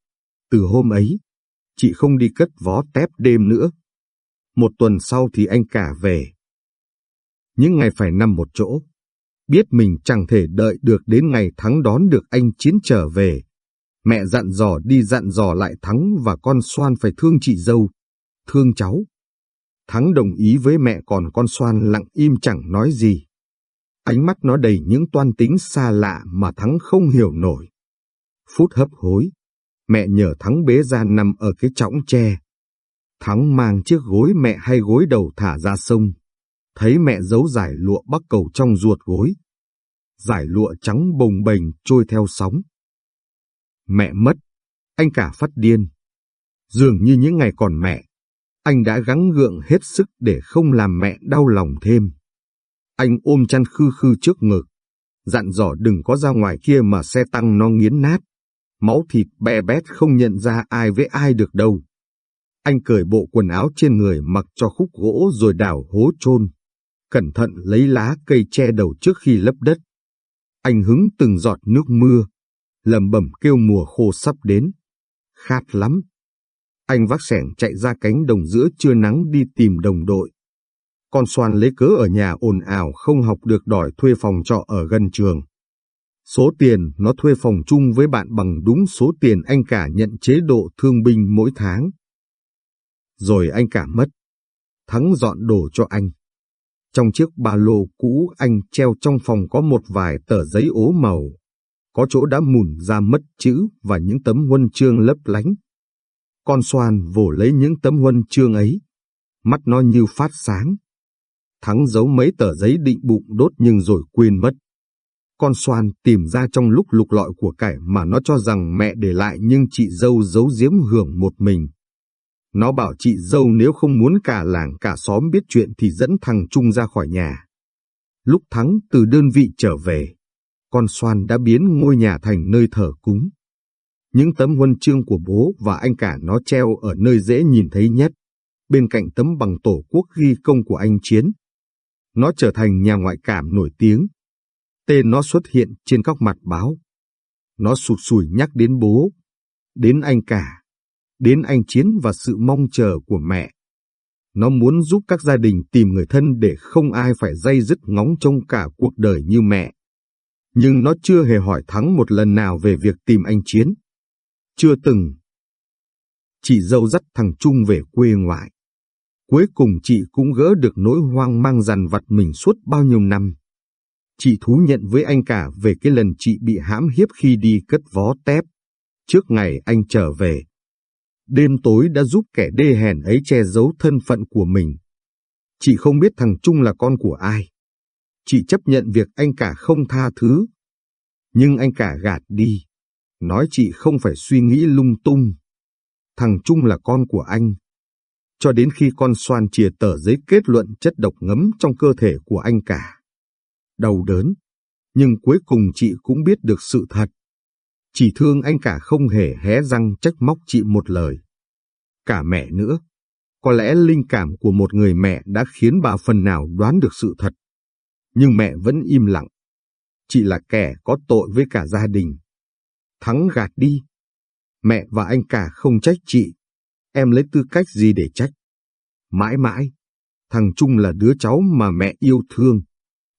Speaker 1: từ hôm ấy, chị không đi cất vó tép đêm nữa. Một tuần sau thì anh cả về. Những ngày phải nằm một chỗ, Biết mình chẳng thể đợi được đến ngày Thắng đón được anh Chiến trở về. Mẹ dặn dò đi dặn dò lại Thắng và con Soan phải thương chị dâu, thương cháu. Thắng đồng ý với mẹ còn con Soan lặng im chẳng nói gì. Ánh mắt nó đầy những toan tính xa lạ mà Thắng không hiểu nổi. Phút hấp hối, mẹ nhờ Thắng bế ra nằm ở cái chõng tre. Thắng mang chiếc gối mẹ hay gối đầu thả ra sông. Thấy mẹ giấu giải lụa bắc cầu trong ruột gối. Giải lụa trắng bồng bềnh trôi theo sóng. Mẹ mất, anh cả phát điên. Dường như những ngày còn mẹ, anh đã gắng gượng hết sức để không làm mẹ đau lòng thêm. Anh ôm chăn khư khư trước ngực, dặn dò đừng có ra ngoài kia mà xe tăng nó nghiến nát. Máu thịt bè bét không nhận ra ai với ai được đâu. Anh cởi bộ quần áo trên người mặc cho khúc gỗ rồi đào hố chôn cẩn thận lấy lá cây che đầu trước khi lấp đất. Anh hứng từng giọt nước mưa, lầm bẩm kêu mùa khô sắp đến. Khát lắm. Anh vác sẻng chạy ra cánh đồng giữa trưa nắng đi tìm đồng đội. Con xoan lấy cớ ở nhà ồn ào không học được đòi thuê phòng trọ ở gần trường. Số tiền nó thuê phòng chung với bạn bằng đúng số tiền anh cả nhận chế độ thương binh mỗi tháng. Rồi anh cả mất. Thắng dọn đồ cho anh. Trong chiếc ba lô cũ, anh treo trong phòng có một vài tờ giấy ố màu. Có chỗ đã mùn ra mất chữ và những tấm huân chương lấp lánh. Con xoan vồ lấy những tấm huân chương ấy. Mắt nó như phát sáng. Thắng giấu mấy tờ giấy định bụng đốt nhưng rồi quên mất. Con xoan tìm ra trong lúc lục lọi của cải mà nó cho rằng mẹ để lại nhưng chị dâu giấu giếm hưởng một mình. Nó bảo chị dâu nếu không muốn cả làng cả xóm biết chuyện thì dẫn thằng Trung ra khỏi nhà. Lúc Thắng từ đơn vị trở về, con Soan đã biến ngôi nhà thành nơi thờ cúng. Những tấm huân chương của bố và anh cả nó treo ở nơi dễ nhìn thấy nhất, bên cạnh tấm bằng tổ quốc ghi công của anh Chiến. Nó trở thành nhà ngoại cảm nổi tiếng. Tên nó xuất hiện trên các mặt báo. Nó sụt sùi nhắc đến bố, đến anh cả đến anh Chiến và sự mong chờ của mẹ. Nó muốn giúp các gia đình tìm người thân để không ai phải dây dứt ngóng trông cả cuộc đời như mẹ. Nhưng nó chưa hề hỏi Thắng một lần nào về việc tìm anh Chiến. Chưa từng. Chị dâu dắt thằng Trung về quê ngoại. Cuối cùng chị cũng gỡ được nỗi hoang mang dằn vặt mình suốt bao nhiêu năm. Chị thú nhận với anh cả về cái lần chị bị hãm hiếp khi đi cất vó tép. Trước ngày anh trở về, đêm tối đã giúp kẻ đê hèn ấy che giấu thân phận của mình. Chị không biết thằng Trung là con của ai. Chị chấp nhận việc anh cả không tha thứ. Nhưng anh cả gạt đi, nói chị không phải suy nghĩ lung tung. Thằng Trung là con của anh. Cho đến khi con xoan chìa tờ giấy kết luận chất độc ngấm trong cơ thể của anh cả. Đầu đớn, nhưng cuối cùng chị cũng biết được sự thật. Chỉ thương anh cả không hề hé răng trách móc chị một lời. Cả mẹ nữa. Có lẽ linh cảm của một người mẹ đã khiến bà phần nào đoán được sự thật. Nhưng mẹ vẫn im lặng. Chị là kẻ có tội với cả gia đình. Thắng gạt đi. Mẹ và anh cả không trách chị. Em lấy tư cách gì để trách? Mãi mãi, thằng Trung là đứa cháu mà mẹ yêu thương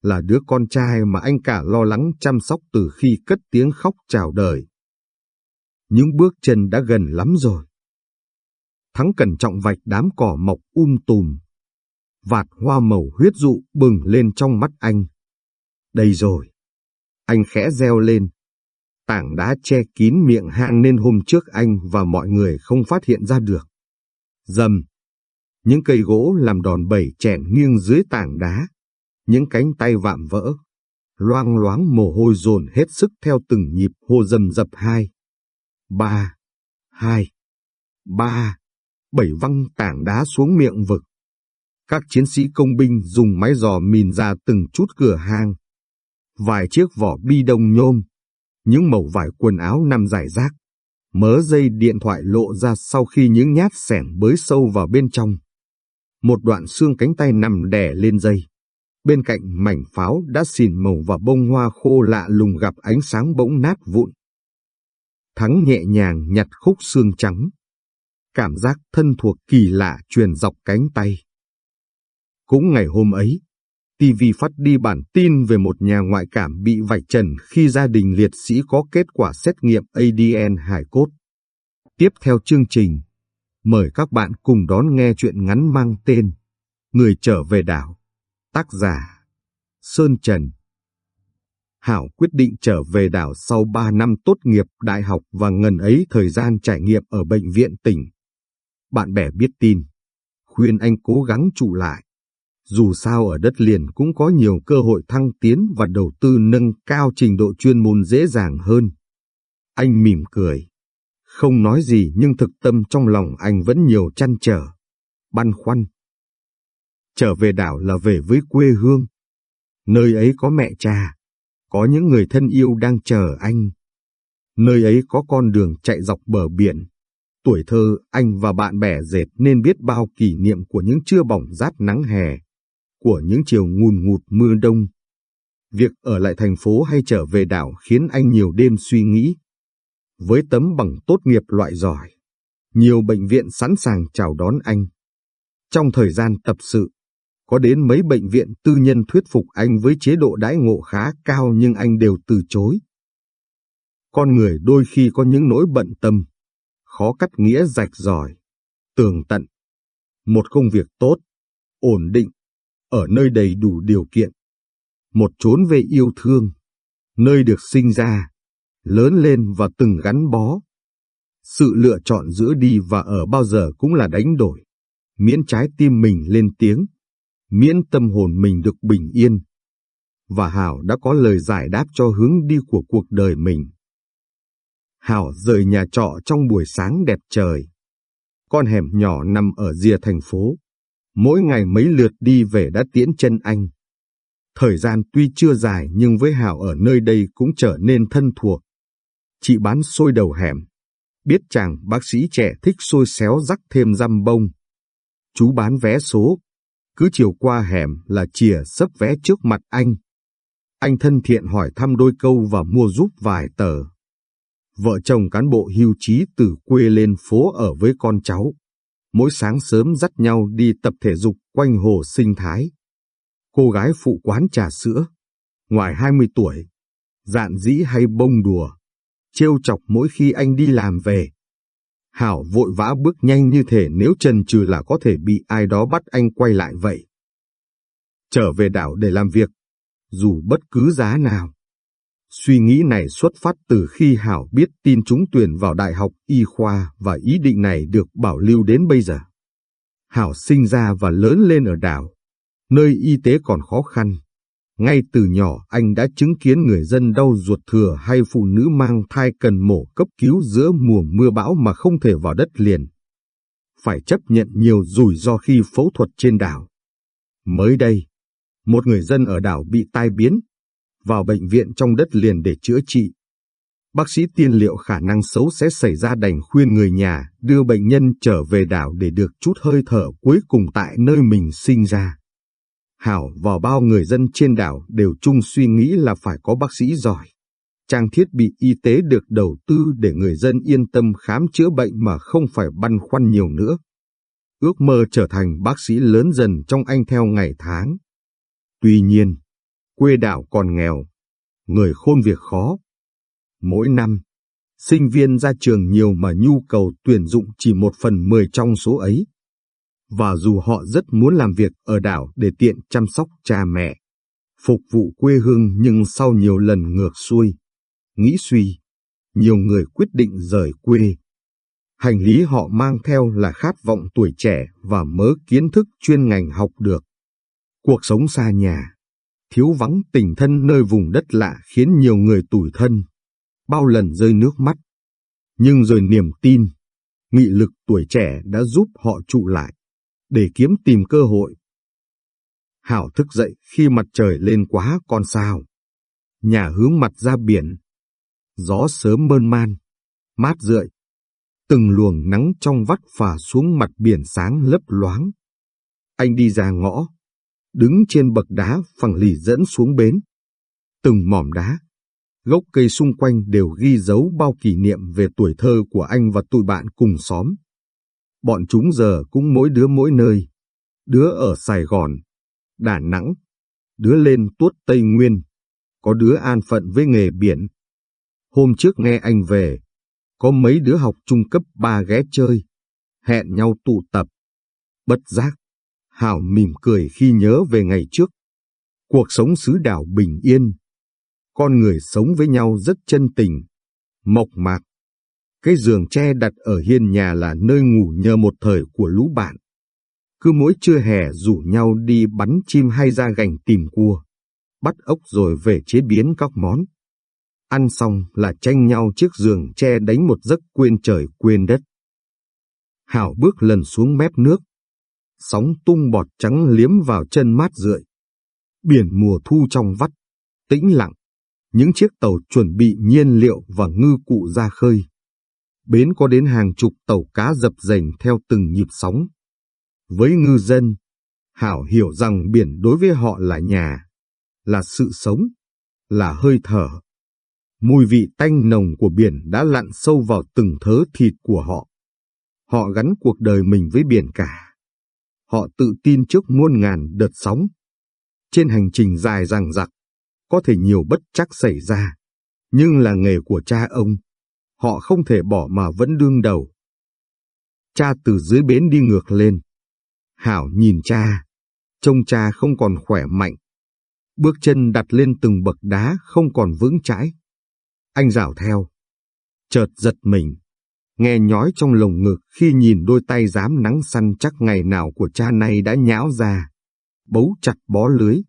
Speaker 1: là đứa con trai mà anh cả lo lắng chăm sóc từ khi cất tiếng khóc chào đời. Những bước chân đã gần lắm rồi. Thắng cẩn trọng vạch đám cỏ mọc um tùm. Vạt hoa màu huyết dụ bừng lên trong mắt anh. Đây rồi. Anh khẽ reo lên. Tảng đá che kín miệng hang nên hôm trước anh và mọi người không phát hiện ra được. Dầm. Những cây gỗ làm đòn bẩy chèn nghiêng dưới tảng đá những cánh tay vạm vỡ, loang loáng mồ hôi dồn hết sức theo từng nhịp hô dầm dập hai, ba, hai, ba, bảy văng tảng đá xuống miệng vực. Các chiến sĩ công binh dùng máy giò mìn ra từng chút cửa hang. Vài chiếc vỏ bi đông nhôm, những mẩu vải quần áo nằm rải rác, mớ dây điện thoại lộ ra sau khi những nhát sẻng bới sâu vào bên trong. Một đoạn xương cánh tay nằm đè lên dây. Bên cạnh mảnh pháo đã xìn màu và bông hoa khô lạ lùng gặp ánh sáng bỗng nát vụn. Thắng nhẹ nhàng nhặt khúc xương trắng. Cảm giác thân thuộc kỳ lạ truyền dọc cánh tay. Cũng ngày hôm ấy, TV phát đi bản tin về một nhà ngoại cảm bị vạch trần khi gia đình liệt sĩ có kết quả xét nghiệm ADN hải cốt. Tiếp theo chương trình, mời các bạn cùng đón nghe chuyện ngắn mang tên Người trở về đảo. Tác giả Sơn Trần Hảo quyết định trở về đảo sau 3 năm tốt nghiệp đại học và ngần ấy thời gian trải nghiệm ở bệnh viện tỉnh. Bạn bè biết tin, khuyên anh cố gắng trụ lại. Dù sao ở đất liền cũng có nhiều cơ hội thăng tiến và đầu tư nâng cao trình độ chuyên môn dễ dàng hơn. Anh mỉm cười. Không nói gì nhưng thực tâm trong lòng anh vẫn nhiều chăn trở, băn khoăn. Trở về đảo là về với quê hương. Nơi ấy có mẹ cha, có những người thân yêu đang chờ anh. Nơi ấy có con đường chạy dọc bờ biển. Tuổi thơ anh và bạn bè dệt nên biết bao kỷ niệm của những trưa bỏng rát nắng hè, của những chiều ngùn ngụt mưa đông. Việc ở lại thành phố hay trở về đảo khiến anh nhiều đêm suy nghĩ. Với tấm bằng tốt nghiệp loại giỏi, nhiều bệnh viện sẵn sàng chào đón anh. Trong thời gian tập sự, có đến mấy bệnh viện tư nhân thuyết phục anh với chế độ đãi ngộ khá cao nhưng anh đều từ chối. Con người đôi khi có những nỗi bận tâm, khó cắt nghĩa rạch ròi, tường tận. Một công việc tốt, ổn định, ở nơi đầy đủ điều kiện. Một chốn về yêu thương, nơi được sinh ra, lớn lên và từng gắn bó. Sự lựa chọn giữa đi và ở bao giờ cũng là đánh đổi, miễn trái tim mình lên tiếng miễn tâm hồn mình được bình yên. Và Hảo đã có lời giải đáp cho hướng đi của cuộc đời mình. Hảo rời nhà trọ trong buổi sáng đẹp trời. Con hẻm nhỏ nằm ở rìa thành phố. Mỗi ngày mấy lượt đi về đã tiễn chân anh. Thời gian tuy chưa dài nhưng với Hảo ở nơi đây cũng trở nên thân thuộc. Chị bán xôi đầu hẻm. Biết chàng bác sĩ trẻ thích xôi xéo rắc thêm răm bông. Chú bán vé số, cứ chiều qua hẻm là chìa sấp vé trước mặt anh. Anh thân thiện hỏi thăm đôi câu và mua giúp vài tờ. Vợ chồng cán bộ hưu trí từ quê lên phố ở với con cháu. Mỗi sáng sớm dắt nhau đi tập thể dục quanh hồ sinh thái. Cô gái phụ quán trà sữa, ngoài 20 tuổi, dạn dĩ hay bông đùa, trêu chọc mỗi khi anh đi làm về. Hảo vội vã bước nhanh như thể nếu trần trừ là có thể bị ai đó bắt anh quay lại vậy. Trở về đảo để làm việc, dù bất cứ giá nào. Suy nghĩ này xuất phát từ khi Hảo biết tin trúng tuyển vào Đại học Y Khoa và ý định này được bảo lưu đến bây giờ. Hảo sinh ra và lớn lên ở đảo, nơi y tế còn khó khăn, ngay từ nhỏ anh đã chứng kiến người dân đau ruột thừa hay phụ nữ mang thai cần mổ cấp cứu giữa mùa mưa bão mà không thể vào đất liền. Phải chấp nhận nhiều rủi ro khi phẫu thuật trên đảo. Mới đây, một người dân ở đảo bị tai biến, vào bệnh viện trong đất liền để chữa trị. Bác sĩ tiên liệu khả năng xấu sẽ xảy ra đành khuyên người nhà đưa bệnh nhân trở về đảo để được chút hơi thở cuối cùng tại nơi mình sinh ra. Hảo và bao người dân trên đảo đều chung suy nghĩ là phải có bác sĩ giỏi. Trang thiết bị y tế được đầu tư để người dân yên tâm khám chữa bệnh mà không phải băn khoăn nhiều nữa. Ước mơ trở thành bác sĩ lớn dần trong anh theo ngày tháng. Tuy nhiên, quê đảo còn nghèo, người khôn việc khó. Mỗi năm, sinh viên ra trường nhiều mà nhu cầu tuyển dụng chỉ một phần mười trong số ấy và dù họ rất muốn làm việc ở đảo để tiện chăm sóc cha mẹ, phục vụ quê hương nhưng sau nhiều lần ngược xuôi, nghĩ suy, nhiều người quyết định rời quê. Hành lý họ mang theo là khát vọng tuổi trẻ và mớ kiến thức chuyên ngành học được. Cuộc sống xa nhà, thiếu vắng tình thân nơi vùng đất lạ khiến nhiều người tủi thân, bao lần rơi nước mắt. Nhưng rồi niềm tin, nghị lực tuổi trẻ đã giúp họ trụ lại để kiếm tìm cơ hội. Hảo thức dậy khi mặt trời lên quá con sao. Nhà hướng mặt ra biển. Gió sớm mơn man, mát rượi. Từng luồng nắng trong vắt phả xuống mặt biển sáng lấp loáng. Anh đi ra ngõ, đứng trên bậc đá phẳng lì dẫn xuống bến. Từng mỏm đá, gốc cây xung quanh đều ghi dấu bao kỷ niệm về tuổi thơ của anh và tụi bạn cùng xóm. Bọn chúng giờ cũng mỗi đứa mỗi nơi. Đứa ở Sài Gòn, Đà Nẵng, đứa lên tuốt Tây Nguyên, có đứa an phận với nghề biển. Hôm trước nghe anh về, có mấy đứa học trung cấp ba ghé chơi, hẹn nhau tụ tập. Bất giác, Hảo mỉm cười khi nhớ về ngày trước. Cuộc sống xứ đảo bình yên. Con người sống với nhau rất chân tình, mộc mạc. Cái giường tre đặt ở hiên nhà là nơi ngủ nhờ một thời của lũ bạn. Cứ mỗi trưa hè rủ nhau đi bắn chim hay ra gành tìm cua, bắt ốc rồi về chế biến các món. Ăn xong là tranh nhau chiếc giường tre đánh một giấc quên trời quên đất. Hảo bước lần xuống mép nước. Sóng tung bọt trắng liếm vào chân mát rượi. Biển mùa thu trong vắt, tĩnh lặng. Những chiếc tàu chuẩn bị nhiên liệu và ngư cụ ra khơi. Bến có đến hàng chục tàu cá dập dềnh theo từng nhịp sóng. Với ngư dân, Hảo hiểu rằng biển đối với họ là nhà, là sự sống, là hơi thở. Mùi vị tanh nồng của biển đã lặn sâu vào từng thớ thịt của họ. Họ gắn cuộc đời mình với biển cả. Họ tự tin trước muôn ngàn đợt sóng. Trên hành trình dài dằng dặc, có thể nhiều bất chắc xảy ra, nhưng là nghề của cha ông. Họ không thể bỏ mà vẫn đương đầu. Cha từ dưới bến đi ngược lên. Hảo nhìn cha, trông cha không còn khỏe mạnh. Bước chân đặt lên từng bậc đá không còn vững chãi. Anh rảo theo. Chợt giật mình, nghe nhói trong lồng ngực khi nhìn đôi tay dám nắng săn chắc ngày nào của cha này đã nhão ra, bấu chặt bó lưới.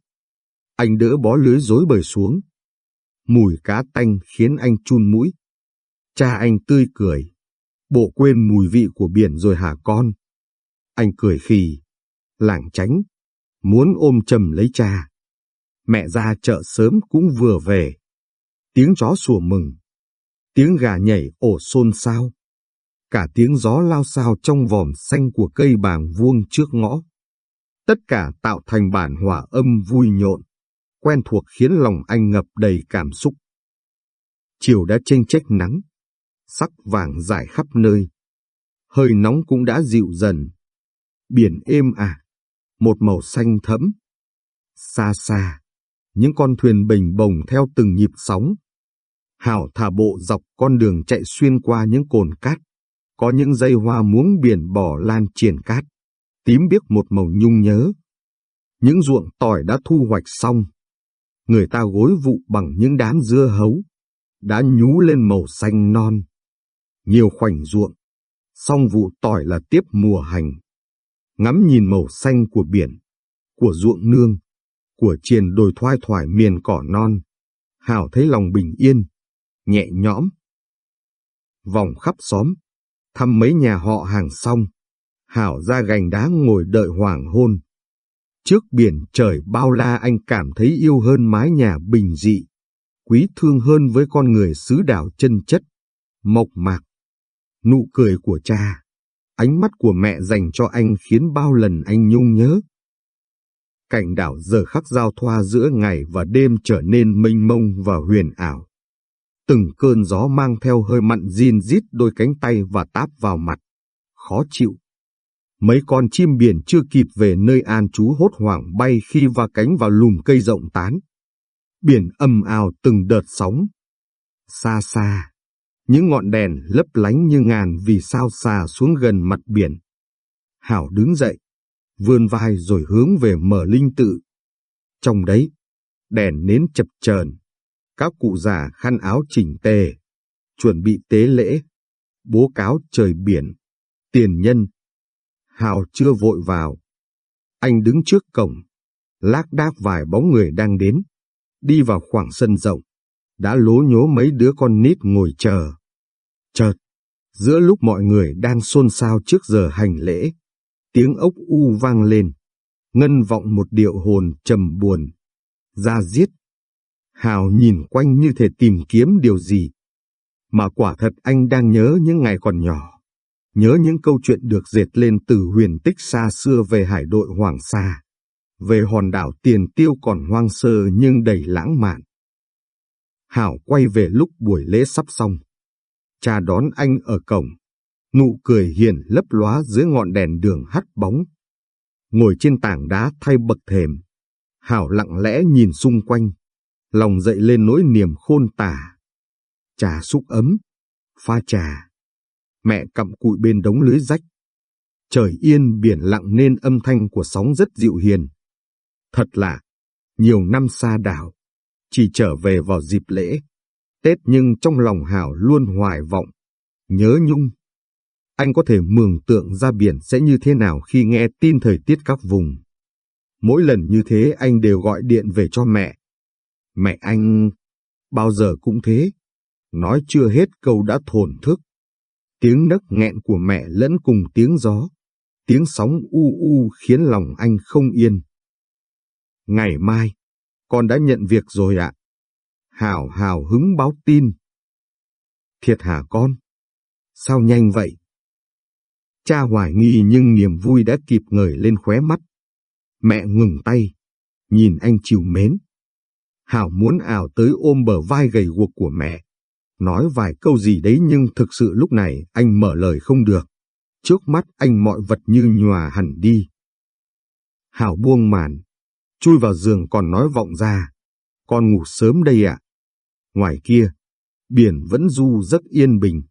Speaker 1: Anh đỡ bó lưới rối bời xuống. Mùi cá tanh khiến anh chun mũi. Cha anh tươi cười. Bộ quên mùi vị của biển rồi hả con? Anh cười khì, lảng tránh, muốn ôm chầm lấy cha. Mẹ ra chợ sớm cũng vừa về. Tiếng chó sủa mừng, tiếng gà nhảy ổ xôn xao cả tiếng gió lao xao trong vòm xanh của cây bàng vuông trước ngõ. Tất cả tạo thành bản hòa âm vui nhộn, quen thuộc khiến lòng anh ngập đầy cảm xúc. Chiều đã chênh chách nắng, sắc vàng dài khắp nơi. Hơi nóng cũng đã dịu dần. Biển êm ả, một màu xanh thẫm. Xa xa, những con thuyền bình bồng theo từng nhịp sóng. Hảo thả bộ dọc con đường chạy xuyên qua những cồn cát có những dây hoa muống biển bỏ lan triển cát, tím biếc một màu nhung nhớ. Những ruộng tỏi đã thu hoạch xong, người ta gối vụ bằng những đám dưa hấu, đã nhú lên màu xanh non. Nhiều khoảnh ruộng, xong vụ tỏi là tiếp mùa hành. Ngắm nhìn màu xanh của biển, của ruộng nương, của triền đồi thoai thoải miền cỏ non, Hảo thấy lòng bình yên, nhẹ nhõm. Vòng khắp xóm, thăm mấy nhà họ hàng xong, Hảo ra gành đá ngồi đợi hoàng hôn. Trước biển trời bao la anh cảm thấy yêu hơn mái nhà bình dị, quý thương hơn với con người xứ đảo chân chất, mộc mạc. Nụ cười của cha, ánh mắt của mẹ dành cho anh khiến bao lần anh nhung nhớ. Cảnh đảo giờ khắc giao thoa giữa ngày và đêm trở nên mênh mông và huyền ảo. Từng cơn gió mang theo hơi mặn zin rít đôi cánh tay và táp vào mặt. Khó chịu. Mấy con chim biển chưa kịp về nơi an trú hốt hoảng bay khi va cánh vào lùm cây rộng tán. Biển âm ào từng đợt sóng. Xa xa, những ngọn đèn lấp lánh như ngàn vì sao xa xuống gần mặt biển. Hảo đứng dậy, vươn vai rồi hướng về mở linh tự. Trong đấy, đèn nến chập chờn các cụ già khăn áo chỉnh tề, chuẩn bị tế lễ, bố cáo trời biển, tiền nhân. Hào chưa vội vào. Anh đứng trước cổng, lác đác vài bóng người đang đến, đi vào khoảng sân rộng, đã lố nhố mấy đứa con nít ngồi chờ. Chợt, giữa lúc mọi người đang xôn xao trước giờ hành lễ, tiếng ốc u vang lên, ngân vọng một điệu hồn trầm buồn. Ra giết Hào nhìn quanh như thể tìm kiếm điều gì. Mà quả thật anh đang nhớ những ngày còn nhỏ. Nhớ những câu chuyện được dệt lên từ huyền tích xa xưa về hải đội Hoàng Sa. Về hòn đảo tiền tiêu còn hoang sơ nhưng đầy lãng mạn. Hảo quay về lúc buổi lễ sắp xong. Cha đón anh ở cổng. Nụ cười hiền lấp lóa dưới ngọn đèn đường hắt bóng. Ngồi trên tảng đá thay bậc thềm. Hảo lặng lẽ nhìn xung quanh, lòng dậy lên nỗi niềm khôn tả. Trà xúc ấm, pha trà. Mẹ cặm cụi bên đống lưới rách. Trời yên biển lặng nên âm thanh của sóng rất dịu hiền. Thật lạ, nhiều năm xa đảo, chỉ trở về vào dịp lễ. Tết nhưng trong lòng Hảo luôn hoài vọng, nhớ nhung. Anh có thể mường tượng ra biển sẽ như thế nào khi nghe tin thời tiết các vùng. Mỗi lần như thế anh đều gọi điện về cho mẹ. Mẹ anh bao giờ cũng thế. Nói chưa hết câu đã thổn thức. Tiếng nấc nghẹn của mẹ lẫn cùng tiếng gió. Tiếng sóng u u khiến lòng anh không yên. Ngày mai, con đã nhận việc rồi ạ. Hảo hào hứng báo tin. Thiệt hả con? Sao nhanh vậy? Cha hoài nghi nhưng niềm vui đã kịp ngời lên khóe mắt. Mẹ ngừng tay, nhìn anh chiều mến. Hảo muốn ảo tới ôm bờ vai gầy guộc của mẹ. Nói vài câu gì đấy nhưng thực sự lúc này anh mở lời không được. Trước mắt anh mọi vật như nhòa hẳn đi. Hảo buông màn, chui vào giường còn nói vọng ra. Con ngủ sớm đây ạ. Ngoài kia, biển vẫn du rất yên bình.